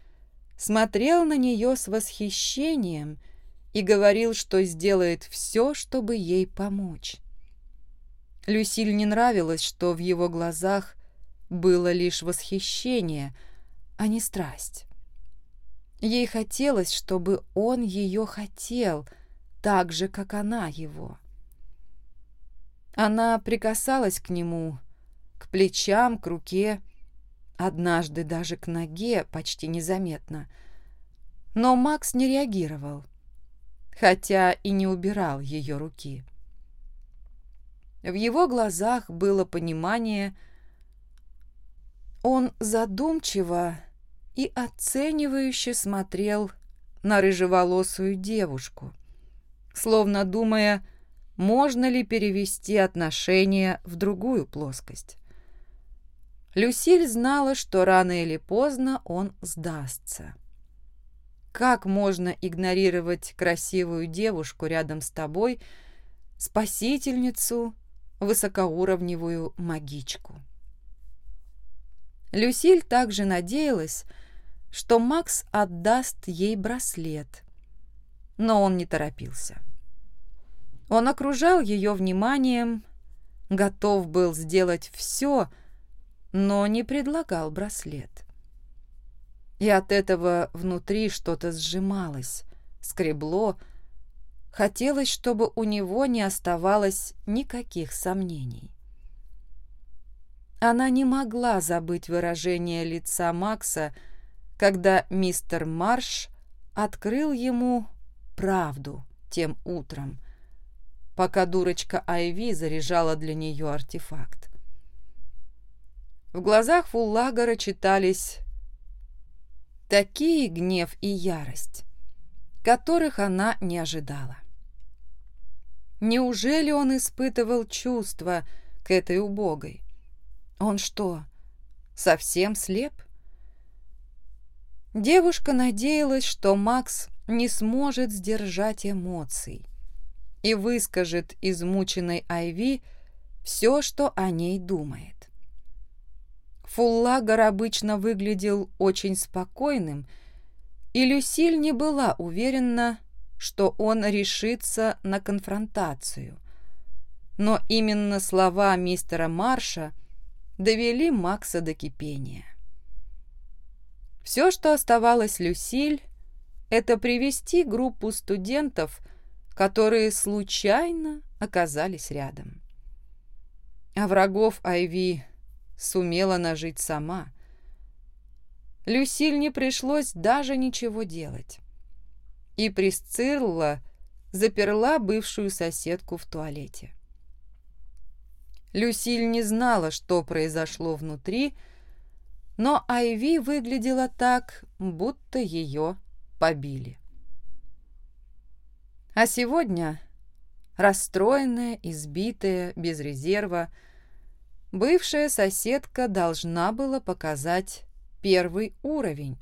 смотрел на нее с восхищением и говорил, что сделает все, чтобы ей помочь. Люсиль не нравилось, что в его глазах было лишь восхищение, а не страсть. Ей хотелось, чтобы он ее хотел, так же, как она его. Она прикасалась к нему, к плечам, к руке, однажды даже к ноге почти незаметно. Но Макс не реагировал, хотя и не убирал ее руки. В его глазах было понимание, он задумчиво и оценивающе смотрел на рыжеволосую девушку, словно думая, можно ли перевести отношения в другую плоскость. Люсиль знала, что рано или поздно он сдастся. как можно игнорировать красивую девушку рядом с тобой, спасительницу, высокоуровневую магичку. Люсиль также надеялась, что Макс отдаст ей браслет, но он не торопился. Он окружал ее вниманием, готов был сделать все, но не предлагал браслет. И от этого внутри что-то сжималось, скребло, хотелось, чтобы у него не оставалось никаких сомнений. Она не могла забыть выражение лица Макса, когда мистер Марш открыл ему правду тем утром, пока дурочка Айви заряжала для нее артефакт. В глазах Фуллагора читались такие гнев и ярость, которых она не ожидала. Неужели он испытывал чувства к этой убогой? Он что, совсем слеп? Девушка надеялась, что Макс не сможет сдержать эмоций и выскажет измученной Айви все, что о ней думает. Фуллагер обычно выглядел очень спокойным, и Люсиль не была уверена, что он решится на конфронтацию. Но именно слова мистера Марша – довели Макса до кипения. Все, что оставалось Люсиль, это привести группу студентов, которые случайно оказались рядом. А врагов Айви сумела нажить сама. Люсиль не пришлось даже ничего делать. И Присцилла заперла бывшую соседку в туалете. Люсиль не знала, что произошло внутри, но Айви выглядела так, будто ее побили. А сегодня, расстроенная, избитая, без резерва, бывшая соседка должна была показать первый уровень,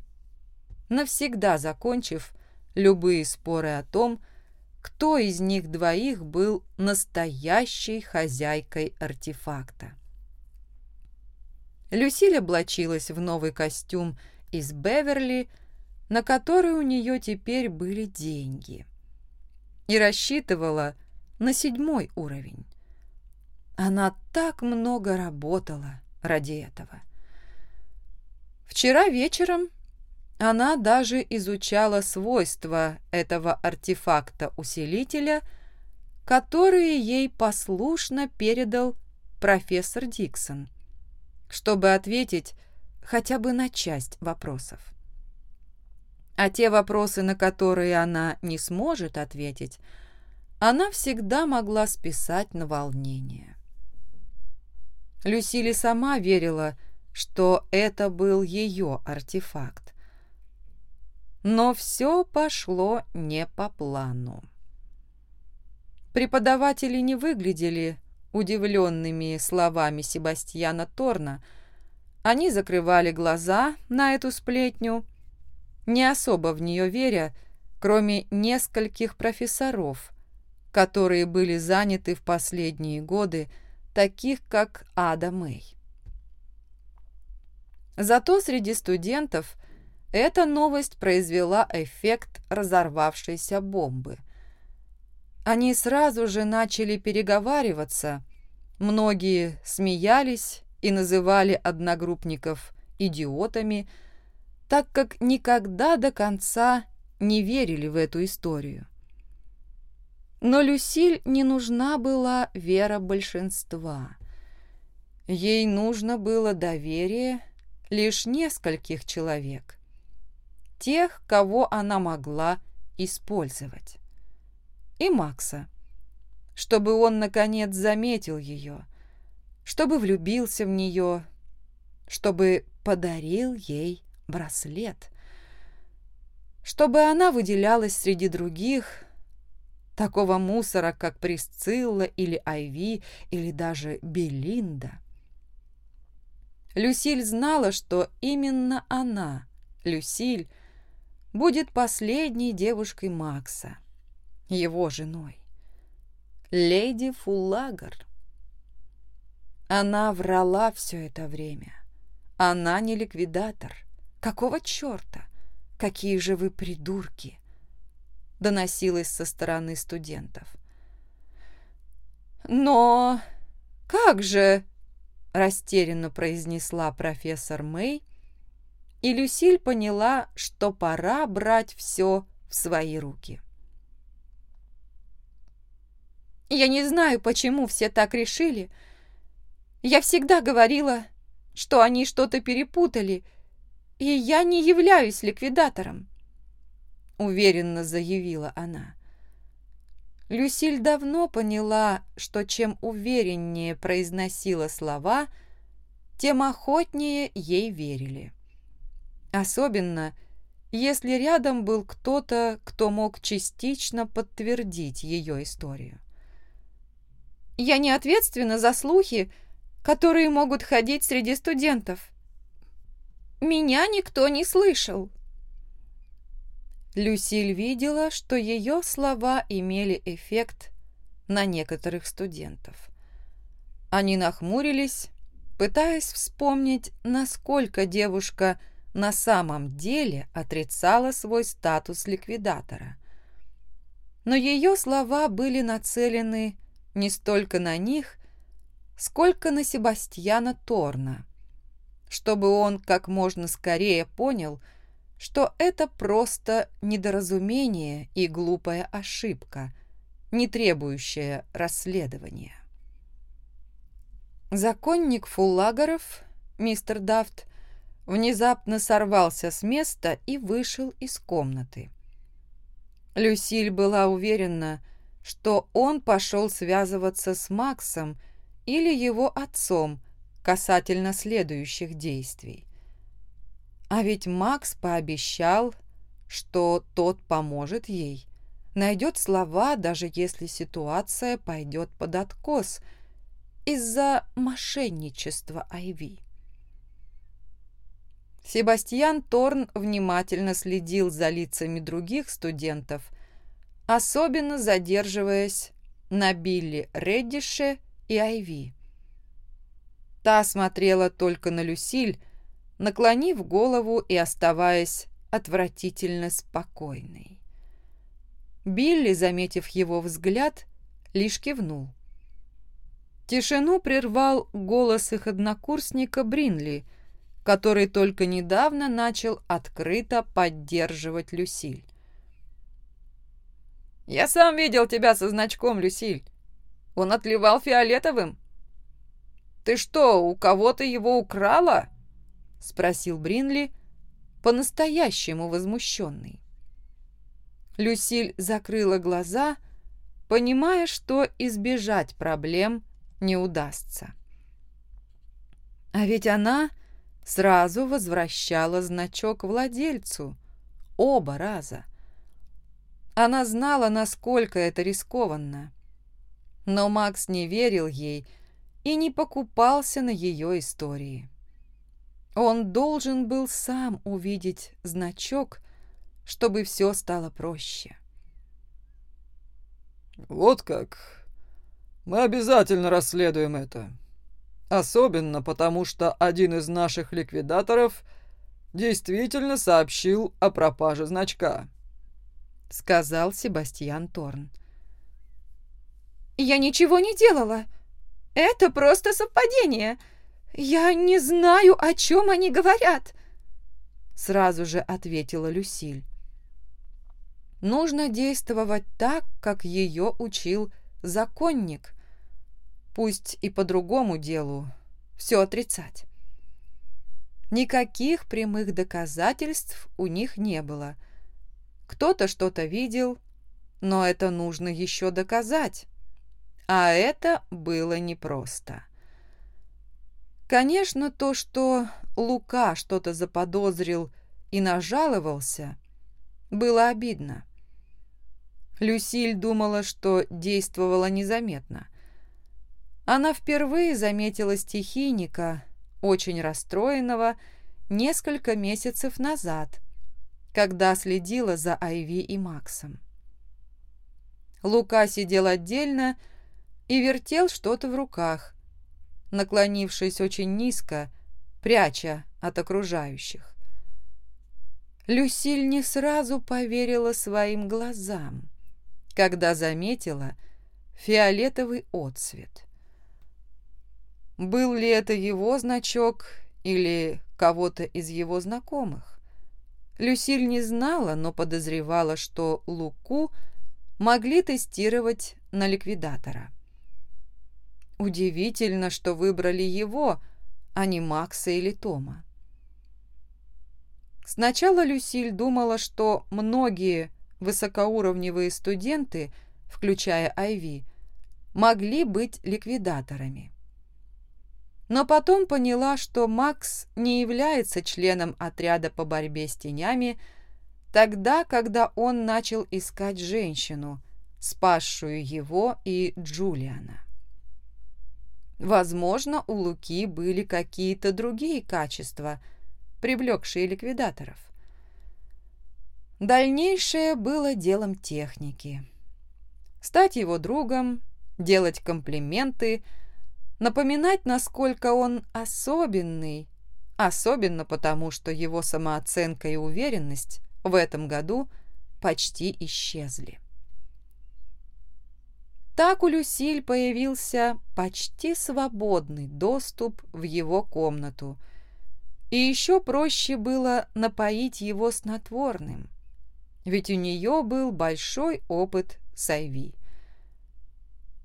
навсегда закончив любые споры о том, кто из них двоих был настоящей хозяйкой артефакта. Люсиль облачилась в новый костюм из Беверли, на который у нее теперь были деньги, и рассчитывала на седьмой уровень. Она так много работала ради этого. Вчера вечером она даже изучала свойства этого артефакта-усилителя, которые ей послушно передал профессор Диксон, чтобы ответить хотя бы на часть вопросов. А те вопросы, на которые она не сможет ответить, она всегда могла списать на волнение. Люсили сама верила, что это был ее артефакт. Но все пошло не по плану. Преподаватели не выглядели удивленными словами Себастьяна Торна. Они закрывали глаза на эту сплетню, не особо в нее веря, кроме нескольких профессоров, которые были заняты в последние годы, таких как Ада Мэй. Зато среди студентов эта новость произвела эффект разорвавшейся бомбы. Они сразу же начали переговариваться, многие смеялись и называли одногруппников идиотами, так как никогда до конца не верили в эту историю. Но Люсиль не нужна была вера большинства. Ей нужно было доверие лишь нескольких человек тех, кого она могла использовать. И Макса, чтобы он, наконец, заметил ее, чтобы влюбился в нее, чтобы подарил ей браслет, чтобы она выделялась среди других, такого мусора, как Присцилла или Айви, или даже Белинда. Люсиль знала, что именно она, Люсиль, будет последней девушкой Макса, его женой. Леди Фуллагер. Она врала все это время. Она не ликвидатор. Какого черта? Какие же вы придурки! Доносилось со стороны студентов. Но как же растерянно произнесла профессор Мэй, и Люсиль поняла, что пора брать все в свои руки. «Я не знаю, почему все так решили. Я всегда говорила, что они что-то перепутали, и я не являюсь ликвидатором», — уверенно заявила она. Люсиль давно поняла, что чем увереннее произносила слова, тем охотнее ей верили. Особенно, если рядом был кто-то, кто мог частично подтвердить ее историю. «Я не ответственна за слухи, которые могут ходить среди студентов. Меня никто не слышал», Люсиль видела, что ее слова имели эффект на некоторых студентов. Они нахмурились, пытаясь вспомнить, насколько девушка на самом деле отрицала свой статус ликвидатора. Но ее слова были нацелены не столько на них, сколько на Себастьяна Торна, чтобы он как можно скорее понял, что это просто недоразумение и глупая ошибка, не требующая расследования. Законник Фуллагеров, мистер Дафт, внезапно сорвался с места и вышел из комнаты. Люсиль была уверена, что он пошел связываться с Максом или его отцом касательно следующих действий. А ведь Макс пообещал, что тот поможет ей, найдет слова, даже если ситуация пойдет под откос из-за мошенничества Айви. Себастьян Торн внимательно следил за лицами других студентов, особенно задерживаясь на Билли Реддише и Айви. Та смотрела только на Люсиль, наклонив голову и оставаясь отвратительно спокойной. Билли, заметив его взгляд, лишь кивнул. Тишину прервал голос их однокурсника Бринли, который только недавно начал открыто поддерживать Люсиль. «Я сам видел тебя со значком, Люсиль. Он отливал фиолетовым. Ты что, у кого-то его украла?» — спросил Бринли, по-настоящему возмущенный. Люсиль закрыла глаза, понимая, что избежать проблем не удастся. А ведь она сразу возвращала значок владельцу. Оба раза. Она знала, насколько это рискованно. Но Макс не верил ей и не покупался на ее истории. Он должен был сам увидеть значок, чтобы все стало проще. «Вот как. Мы обязательно расследуем это. Особенно потому, что один из наших ликвидаторов действительно сообщил о пропаже значка», — сказал Себастьян Торн. «Я ничего не делала. Это просто совпадение», «Я не знаю, о чем они говорят», — сразу же ответила Люсиль. «Нужно действовать так, как ее учил законник, пусть и по другому делу, все отрицать». Никаких прямых доказательств у них не было. Кто-то что-то видел, но это нужно еще доказать. А это было непросто. Конечно, то, что Лука что-то заподозрил и нажаловался, было обидно. Люсиль думала, что действовала незаметно. Она впервые заметила стихийника, очень расстроенного, несколько месяцев назад, когда следила за Айви и Максом. Лука сидел отдельно и вертел что-то в руках, наклонившись очень низко, пряча от окружающих. Люсиль не сразу поверила своим глазам, когда заметила фиолетовый отсвет. Был ли это его значок или кого-то из его знакомых? Люсиль не знала, но подозревала, что Луку могли тестировать на ликвидатора. Удивительно, что выбрали его, а не Макса или Тома. Сначала Люсиль думала, что многие высокоуровневые студенты, включая Айви, могли быть ликвидаторами. Но потом поняла, что Макс не является членом отряда по борьбе с тенями тогда, когда он начал искать женщину, спасшую его и Джулиана. Возможно, у Луки были какие-то другие качества – привлекшие ликвидаторов. Дальнейшее было делом техники. Стать его другом, делать комплименты, напоминать, насколько он особенный, особенно потому, что его самооценка и уверенность в этом году почти исчезли. Так у Люсиль появился почти свободный доступ в его комнату – и еще проще было напоить его снотворным, ведь у нее был большой опыт с Айви.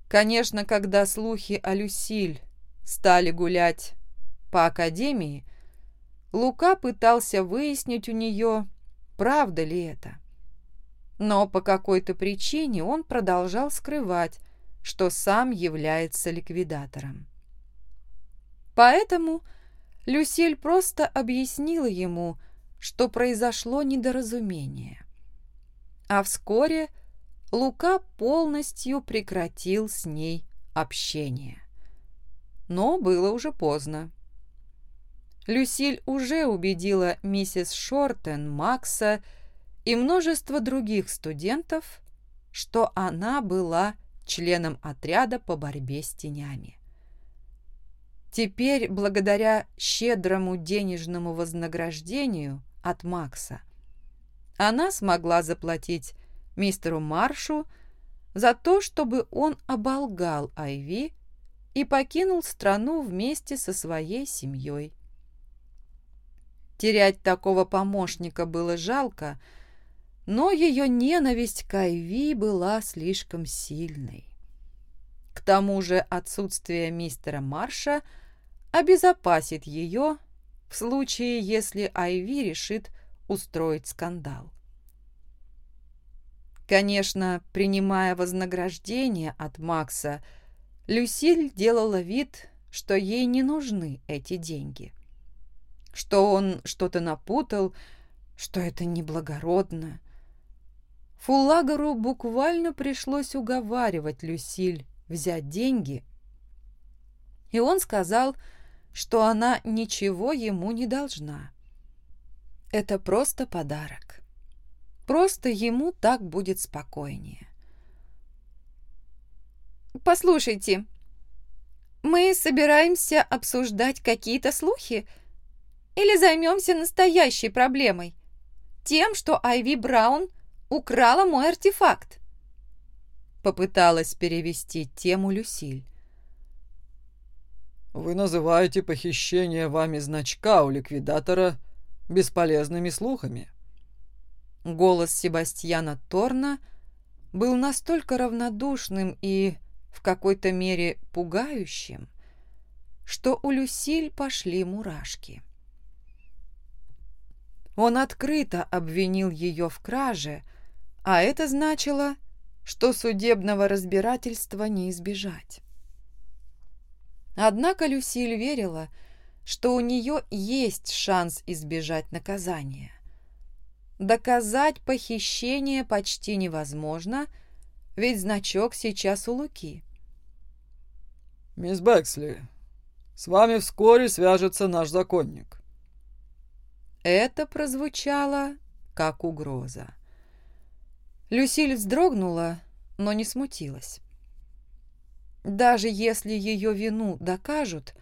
Конечно, когда слухи о Люсиль стали гулять по академии, Лука пытался выяснить у нее, правда ли это. Но по какой-то причине он продолжал скрывать, что сам является ликвидатором. Поэтому Люсиль просто объяснила ему, что произошло недоразумение. А вскоре Лука полностью прекратил с ней общение. Но было уже поздно. Люсиль уже убедила миссис Шортен, Макса и множество других студентов, что она была членом отряда по борьбе с тенями. Теперь, благодаря щедрому денежному вознаграждению от Макса, она смогла заплатить мистеру Маршу за то, чтобы он оболгал Айви и покинул страну вместе со своей семьей. Терять такого помощника было жалко, но ее ненависть к Айви была слишком сильной. К тому же отсутствие мистера Марша – обезопасит ее в случае, если Айви решит устроить скандал. Конечно, принимая вознаграждение от Макса, Люсиль делала вид, что ей не нужны эти деньги. Что он что-то напутал, что это неблагородно. Фуллагеру буквально пришлось уговаривать Люсиль взять деньги, и он сказал, что она ничего ему не должна. Это просто подарок. Просто ему так будет спокойнее. «Послушайте, мы собираемся обсуждать какие-то слухи или займемся настоящей проблемой? Тем, что Айви Браун украла мой артефакт?» Попыталась перевести тему Люсиль. Вы называете похищение вами значка у ликвидатора бесполезными слухами. Голос Себастьяна Торна был настолько равнодушным и в какой-то мере пугающим, что у Люсиль пошли мурашки. Он открыто обвинил ее в краже, а это значило, что судебного разбирательства не избежать. Однако Люсиль верила, что у нее есть шанс избежать наказания. Доказать похищение почти невозможно, ведь значок сейчас у Луки. «Мисс Бэксли, с вами вскоре свяжется наш законник». Это прозвучало как угроза. Люсиль вздрогнула, но не смутилась. Даже если ее вину докажут,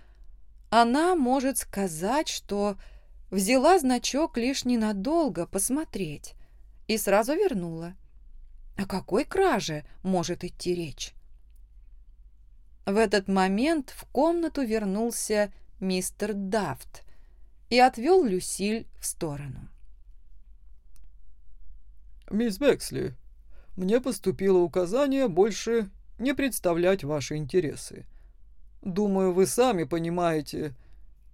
она может сказать, что взяла значок лишь ненадолго посмотреть и сразу вернула. О какой краже может идти речь? В этот момент в комнату вернулся мистер Дафт и отвел Люсиль в сторону. «Мисс Бексли, мне поступило указание больше не представлять ваши интересы. Думаю, вы сами понимаете,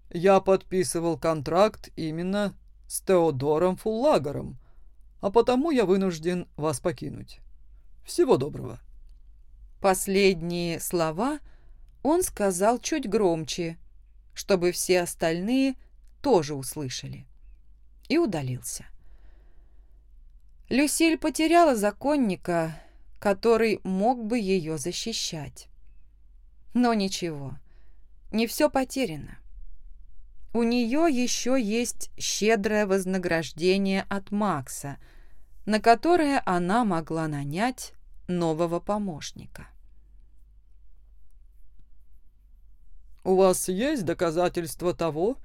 я подписывал контракт именно с Теодором Фуллагером, а потому я вынужден вас покинуть. Всего доброго». Последние слова он сказал чуть громче, чтобы все остальные тоже услышали, и удалился. Люсиль потеряла законника, который мог бы ее защищать. Но ничего, не все потеряно. У нее еще есть щедрое вознаграждение от Макса, на которое она могла нанять нового помощника. «У вас есть доказательства того,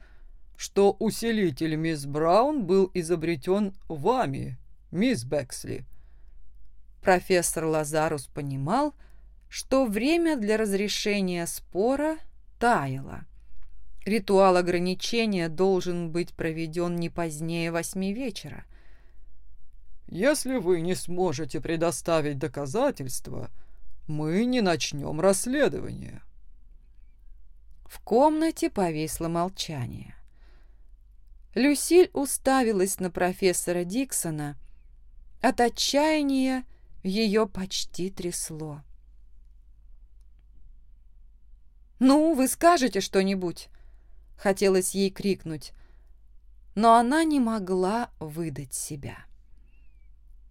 что усилитель мисс Браун был изобретен вами, мисс Бексли?» Профессор Лазарус понимал, что время для разрешения спора таяло. Ритуал ограничения должен быть проведен не позднее восьми вечера. «Если вы не сможете предоставить доказательства, мы не начнем расследование». В комнате повисло молчание. Люсиль уставилась на профессора Диксона. От отчаяния ее почти трясло. «Ну, вы скажете что-нибудь?» Хотелось ей крикнуть, но она не могла выдать себя.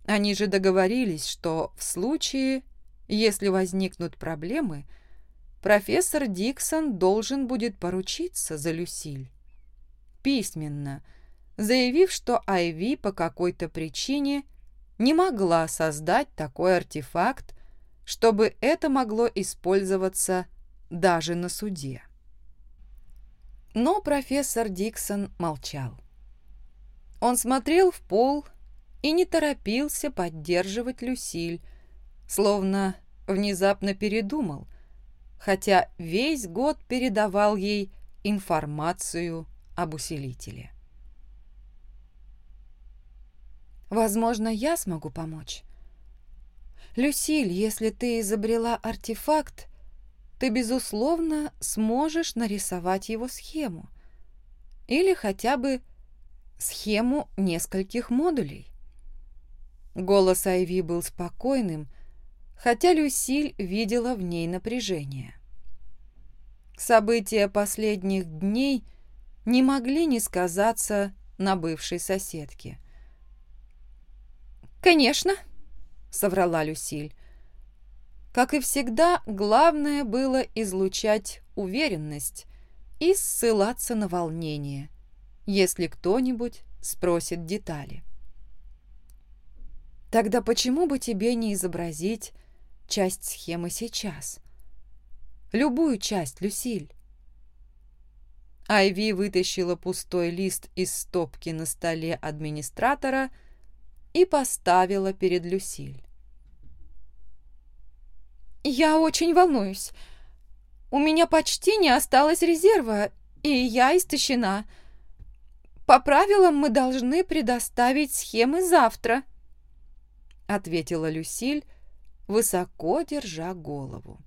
Они же договорились, что в случае, если возникнут проблемы, профессор Диксон должен будет поручиться за Люсиль. Письменно, заявив, что Айви по какой-то причине не могла создать такой артефакт, чтобы это могло использоваться даже на суде. Но профессор Диксон молчал. Он смотрел в пол и не торопился поддерживать Люсиль, словно внезапно передумал – хотя весь год передавал ей информацию об усилителе. «Возможно, я смогу помочь. Люсиль, если ты изобрела артефакт, ты, безусловно, сможешь нарисовать его схему. Или хотя бы схему нескольких модулей». Голос Айви был спокойным, хотя Люсиль видела в ней напряжение. События последних дней не могли не сказаться на бывшей соседке. «Конечно», — соврала Люсиль. Как и всегда, главное было излучать уверенность и ссылаться на волнение, если кто-нибудь спросит детали. Тогда почему бы тебе не изобразить часть схемы сейчас. Любую часть, Люсиль. Айви вытащила пустой лист из стопки на столе администратора и поставила перед Люсиль. «Я очень волнуюсь. У меня почти не осталось резерва, и я истощена. По правилам мы должны предоставить схемы завтра», — ответила Люсиль, высоко держа голову.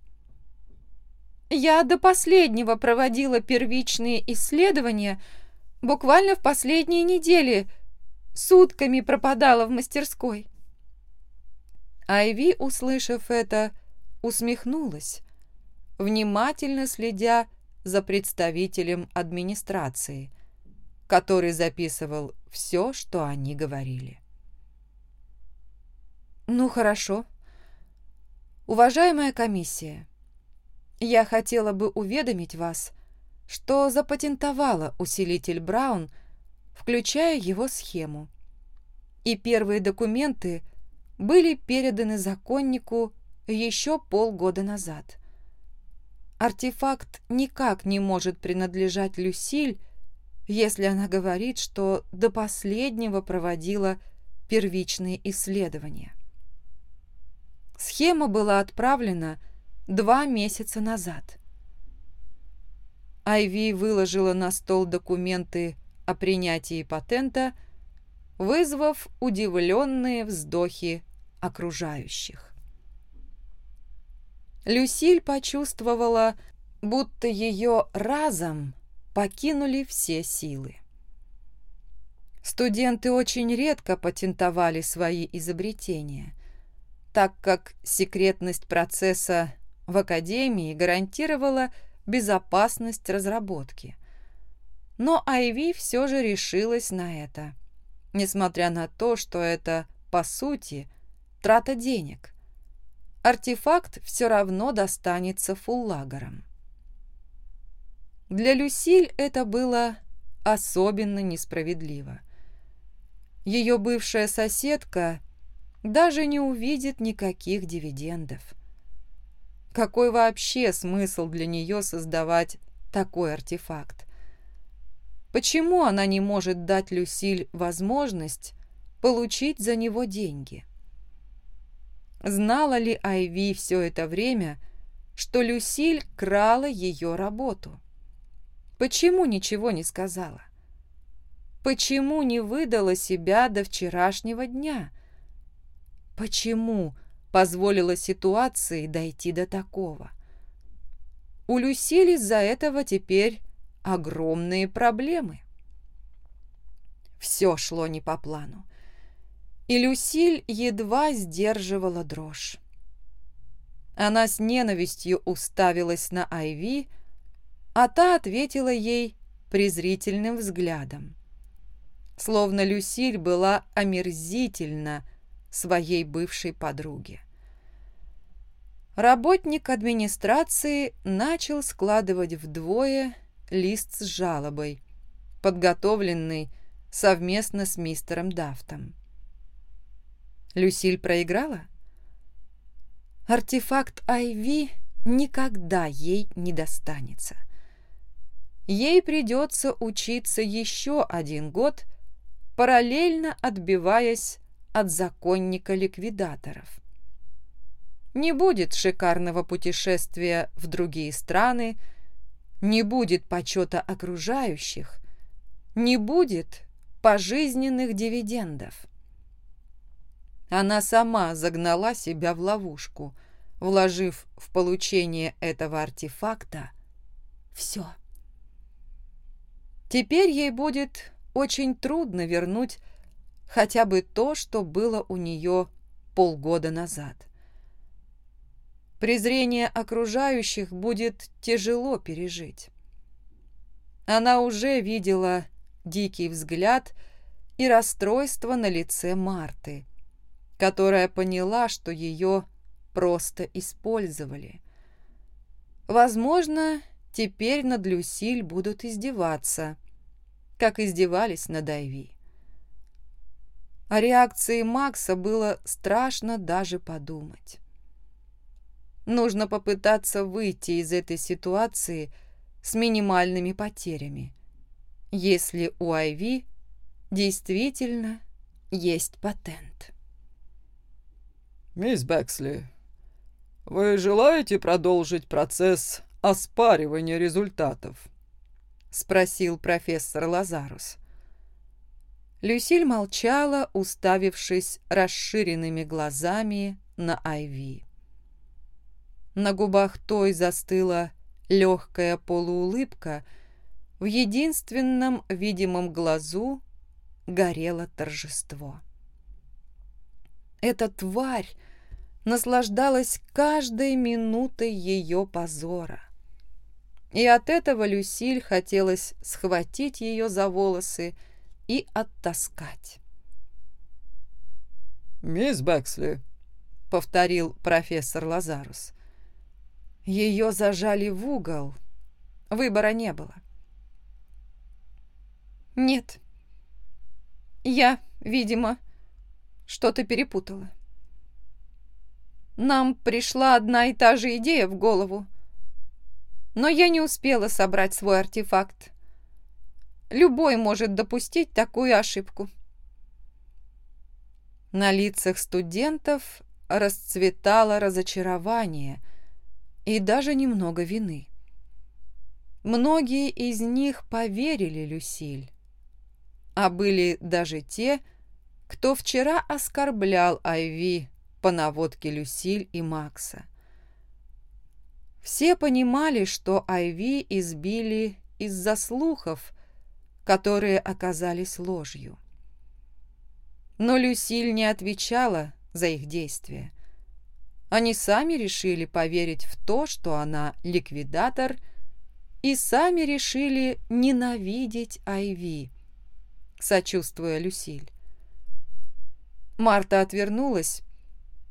«Я до последнего проводила первичные исследования, буквально в последние недели, сутками пропадала в мастерской». Айви, услышав это, усмехнулась, внимательно следя за представителем администрации, который записывал все, что они говорили. «Ну, хорошо», Уважаемая комиссия, я хотела бы уведомить вас, что запатентовала усилитель Браун, включая его схему. и первые документы были переданы законнику еще полгода назад. Артефакт никак не может принадлежать Люсиль, если она говорит, что до последнего проводила первичные исследования. Схема была отправлена два месяца назад. Айви выложила на стол документы о принятии патента, вызвав удивленные вздохи окружающих. Люсиль почувствовала, будто ее разом покинули все силы. Студенты очень редко патентовали свои изобретения, так как секретность процесса в академии гарантировала безопасность разработки. Но Айви все же решилась на это, несмотря на то, что это, по сути, трата денег. Артефакт все равно достанется фуллагерам. Для Люсиль это было особенно несправедливо. Ее бывшая соседка даже не увидит никаких дивидендов. Какой вообще смысл для нее создавать такой артефакт? Почему она не может дать Люсиль возможность получить за него деньги? Знала ли Айви все это время, что Люсиль крала ее работу? Почему ничего не сказала? Почему не выдала себя до вчерашнего дня? Почему позволила ситуации дойти до такого? У Люсиль из-за этого теперь огромные проблемы. Все шло не по плану. И Люсиль едва сдерживала дрожь. Она с ненавистью уставилась на Айви, а та ответила ей презрительным взглядом. Словно Люсиль была омерзительна своей бывшей подруге. Работник администрации начал складывать вдвое лист с жалобой, подготовленный совместно с мистером Дафтом. Люсиль проиграла? Артефакт Айви никогда ей не достанется – ей придется учиться еще один год, параллельно отбиваясь от законника ликвидаторов. Не будет шикарного путешествия в другие страны, не будет почета окружающих, не будет пожизненных дивидендов. Она сама загнала себя в ловушку, вложив в получение этого артефакта все. Теперь ей будет очень трудно вернуть хотя бы то, что было у нее полгода назад. Презрение окружающих будет тяжело пережить. Она уже видела дикий взгляд и расстройство на лице Марты, которая поняла, что ее просто использовали. Возможно, теперь над Люсиль будут издеваться, как издевались над Айви. О реакции Макса было страшно даже подумать. Нужно попытаться выйти из этой ситуации с минимальными потерями, если у Айви действительно есть патент. «Мисс Бэксли, вы желаете продолжить процесс оспаривания результатов?» спросил профессор Лазарус. Люсиль молчала, уставившись расширенными глазами на Айви. На губах той застыла легкая полуулыбка, в единственном видимом глазу горело торжество. Эта тварь наслаждалась каждой минутой ее позора и от этого Люсиль хотелось схватить ее за волосы и оттаскать. «Мисс Бэксли», — повторил профессор Лазарус. Ее зажали в угол. Выбора не было. «Нет. Я, видимо, что-то перепутала. Нам пришла одна и та же идея в голову, но я не успела собрать свой артефакт. Любой может допустить такую ошибку. На лицах студентов расцветало разочарование и даже немного вины. Многие из них поверили Люсиль, а были даже те, кто вчера оскорблял Айви по наводке Люсиль и Макса. Все понимали, что Айви избили из-за слухов, которые оказались ложью. Но Люсиль не отвечала за их действия. Они сами решили поверить в то, что она ликвидатор, и сами решили ненавидеть Айви, сочувствуя Люсиль. Марта отвернулась,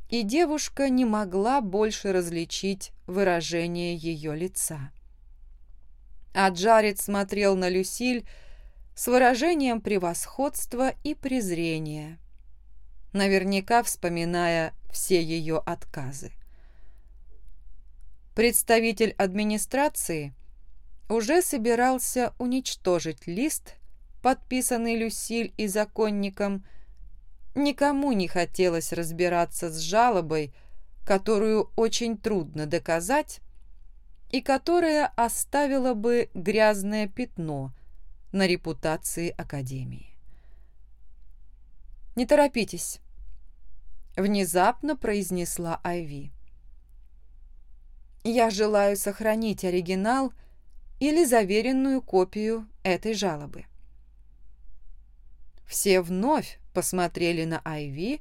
и девушка не могла больше различить выражение ее лица. А Джаред смотрел на Люсиль с выражением превосходства и презрения, наверняка вспоминая все ее отказы. Представитель администрации уже собирался уничтожить лист, подписанный Люсиль и законником. Никому не хотелось разбираться с жалобой, которую очень трудно доказать, и которая оставила бы грязное пятно на репутации Академии. «Не торопитесь», — внезапно произнесла Айви. «Я желаю сохранить оригинал или заверенную копию этой жалобы». Все вновь посмотрели на Айви,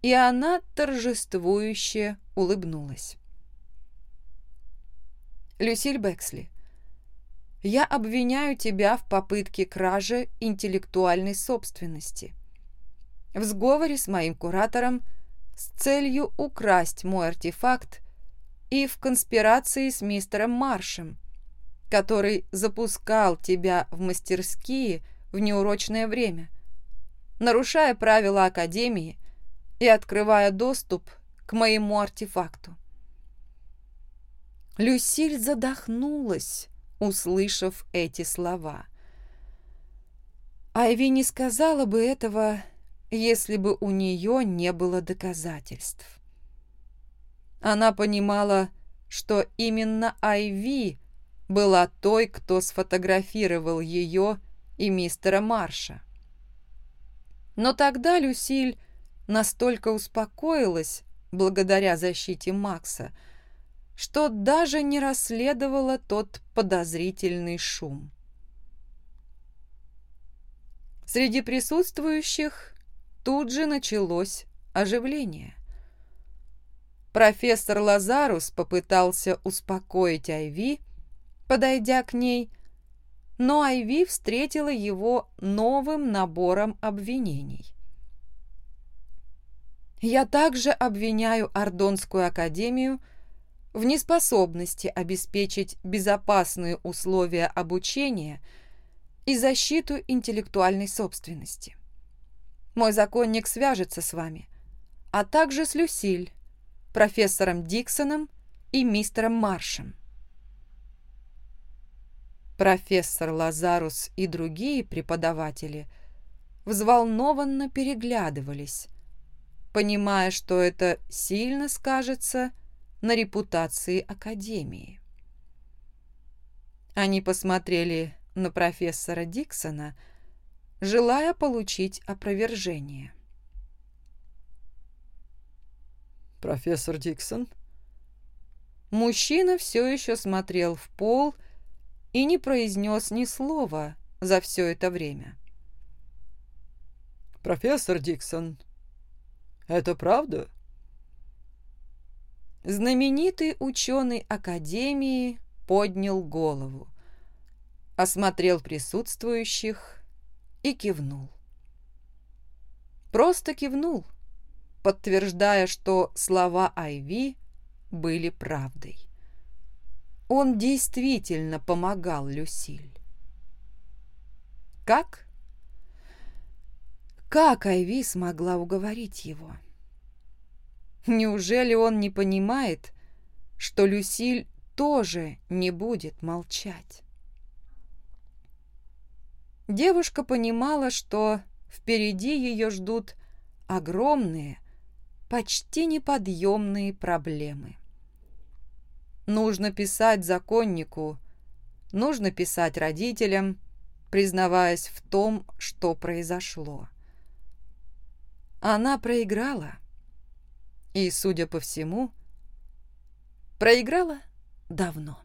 и она торжествующе улыбнулась. «Люсиль Бексли, я обвиняю тебя в попытке кражи интеллектуальной собственности» в сговоре с моим куратором с целью украсть мой артефакт и в конспирации с мистером Маршем, который запускал тебя в мастерские в неурочное время, нарушая правила Академии и открывая доступ к моему артефакту. Люсиль задохнулась, услышав эти слова. Айви не сказала бы этого если бы у нее не было доказательств. Она понимала, что именно Айви была той, кто сфотографировал ее и мистера Марша. Но тогда Люсиль настолько успокоилась благодаря защите Макса, что даже не расследовала тот подозрительный шум. Среди присутствующих тут же началось оживление. Профессор Лазарус попытался успокоить Айви, подойдя к ней, но Айви встретила его новым набором обвинений. «Я также обвиняю Ордонскую академию в неспособности обеспечить безопасные условия обучения и защиту интеллектуальной собственности. Мой законник свяжется с вами, а также с Люсиль, профессором Диксоном и мистером Маршем. Профессор Лазарус и другие преподаватели взволнованно переглядывались, понимая, что это сильно скажется на репутации Академии. Они посмотрели на профессора Диксона, желая получить опровержение. «Профессор Диксон?» Мужчина все еще смотрел в пол и не произнес ни слова за все это время. «Профессор Диксон, это правда?» Знаменитый ученый Академии поднял голову, осмотрел присутствующих и кивнул. Просто кивнул, подтверждая, что слова Айви были правдой. Он действительно помогал Люсиль. Как? как Айви смогла уговорить его? Неужели он не понимает, что Люсиль тоже не будет молчать? Девушка понимала, что впереди ее ждут огромные, почти неподъемные проблемы. Нужно писать законнику, нужно писать родителям, признаваясь в том, что произошло. Она проиграла. И, судя по всему, проиграла давно.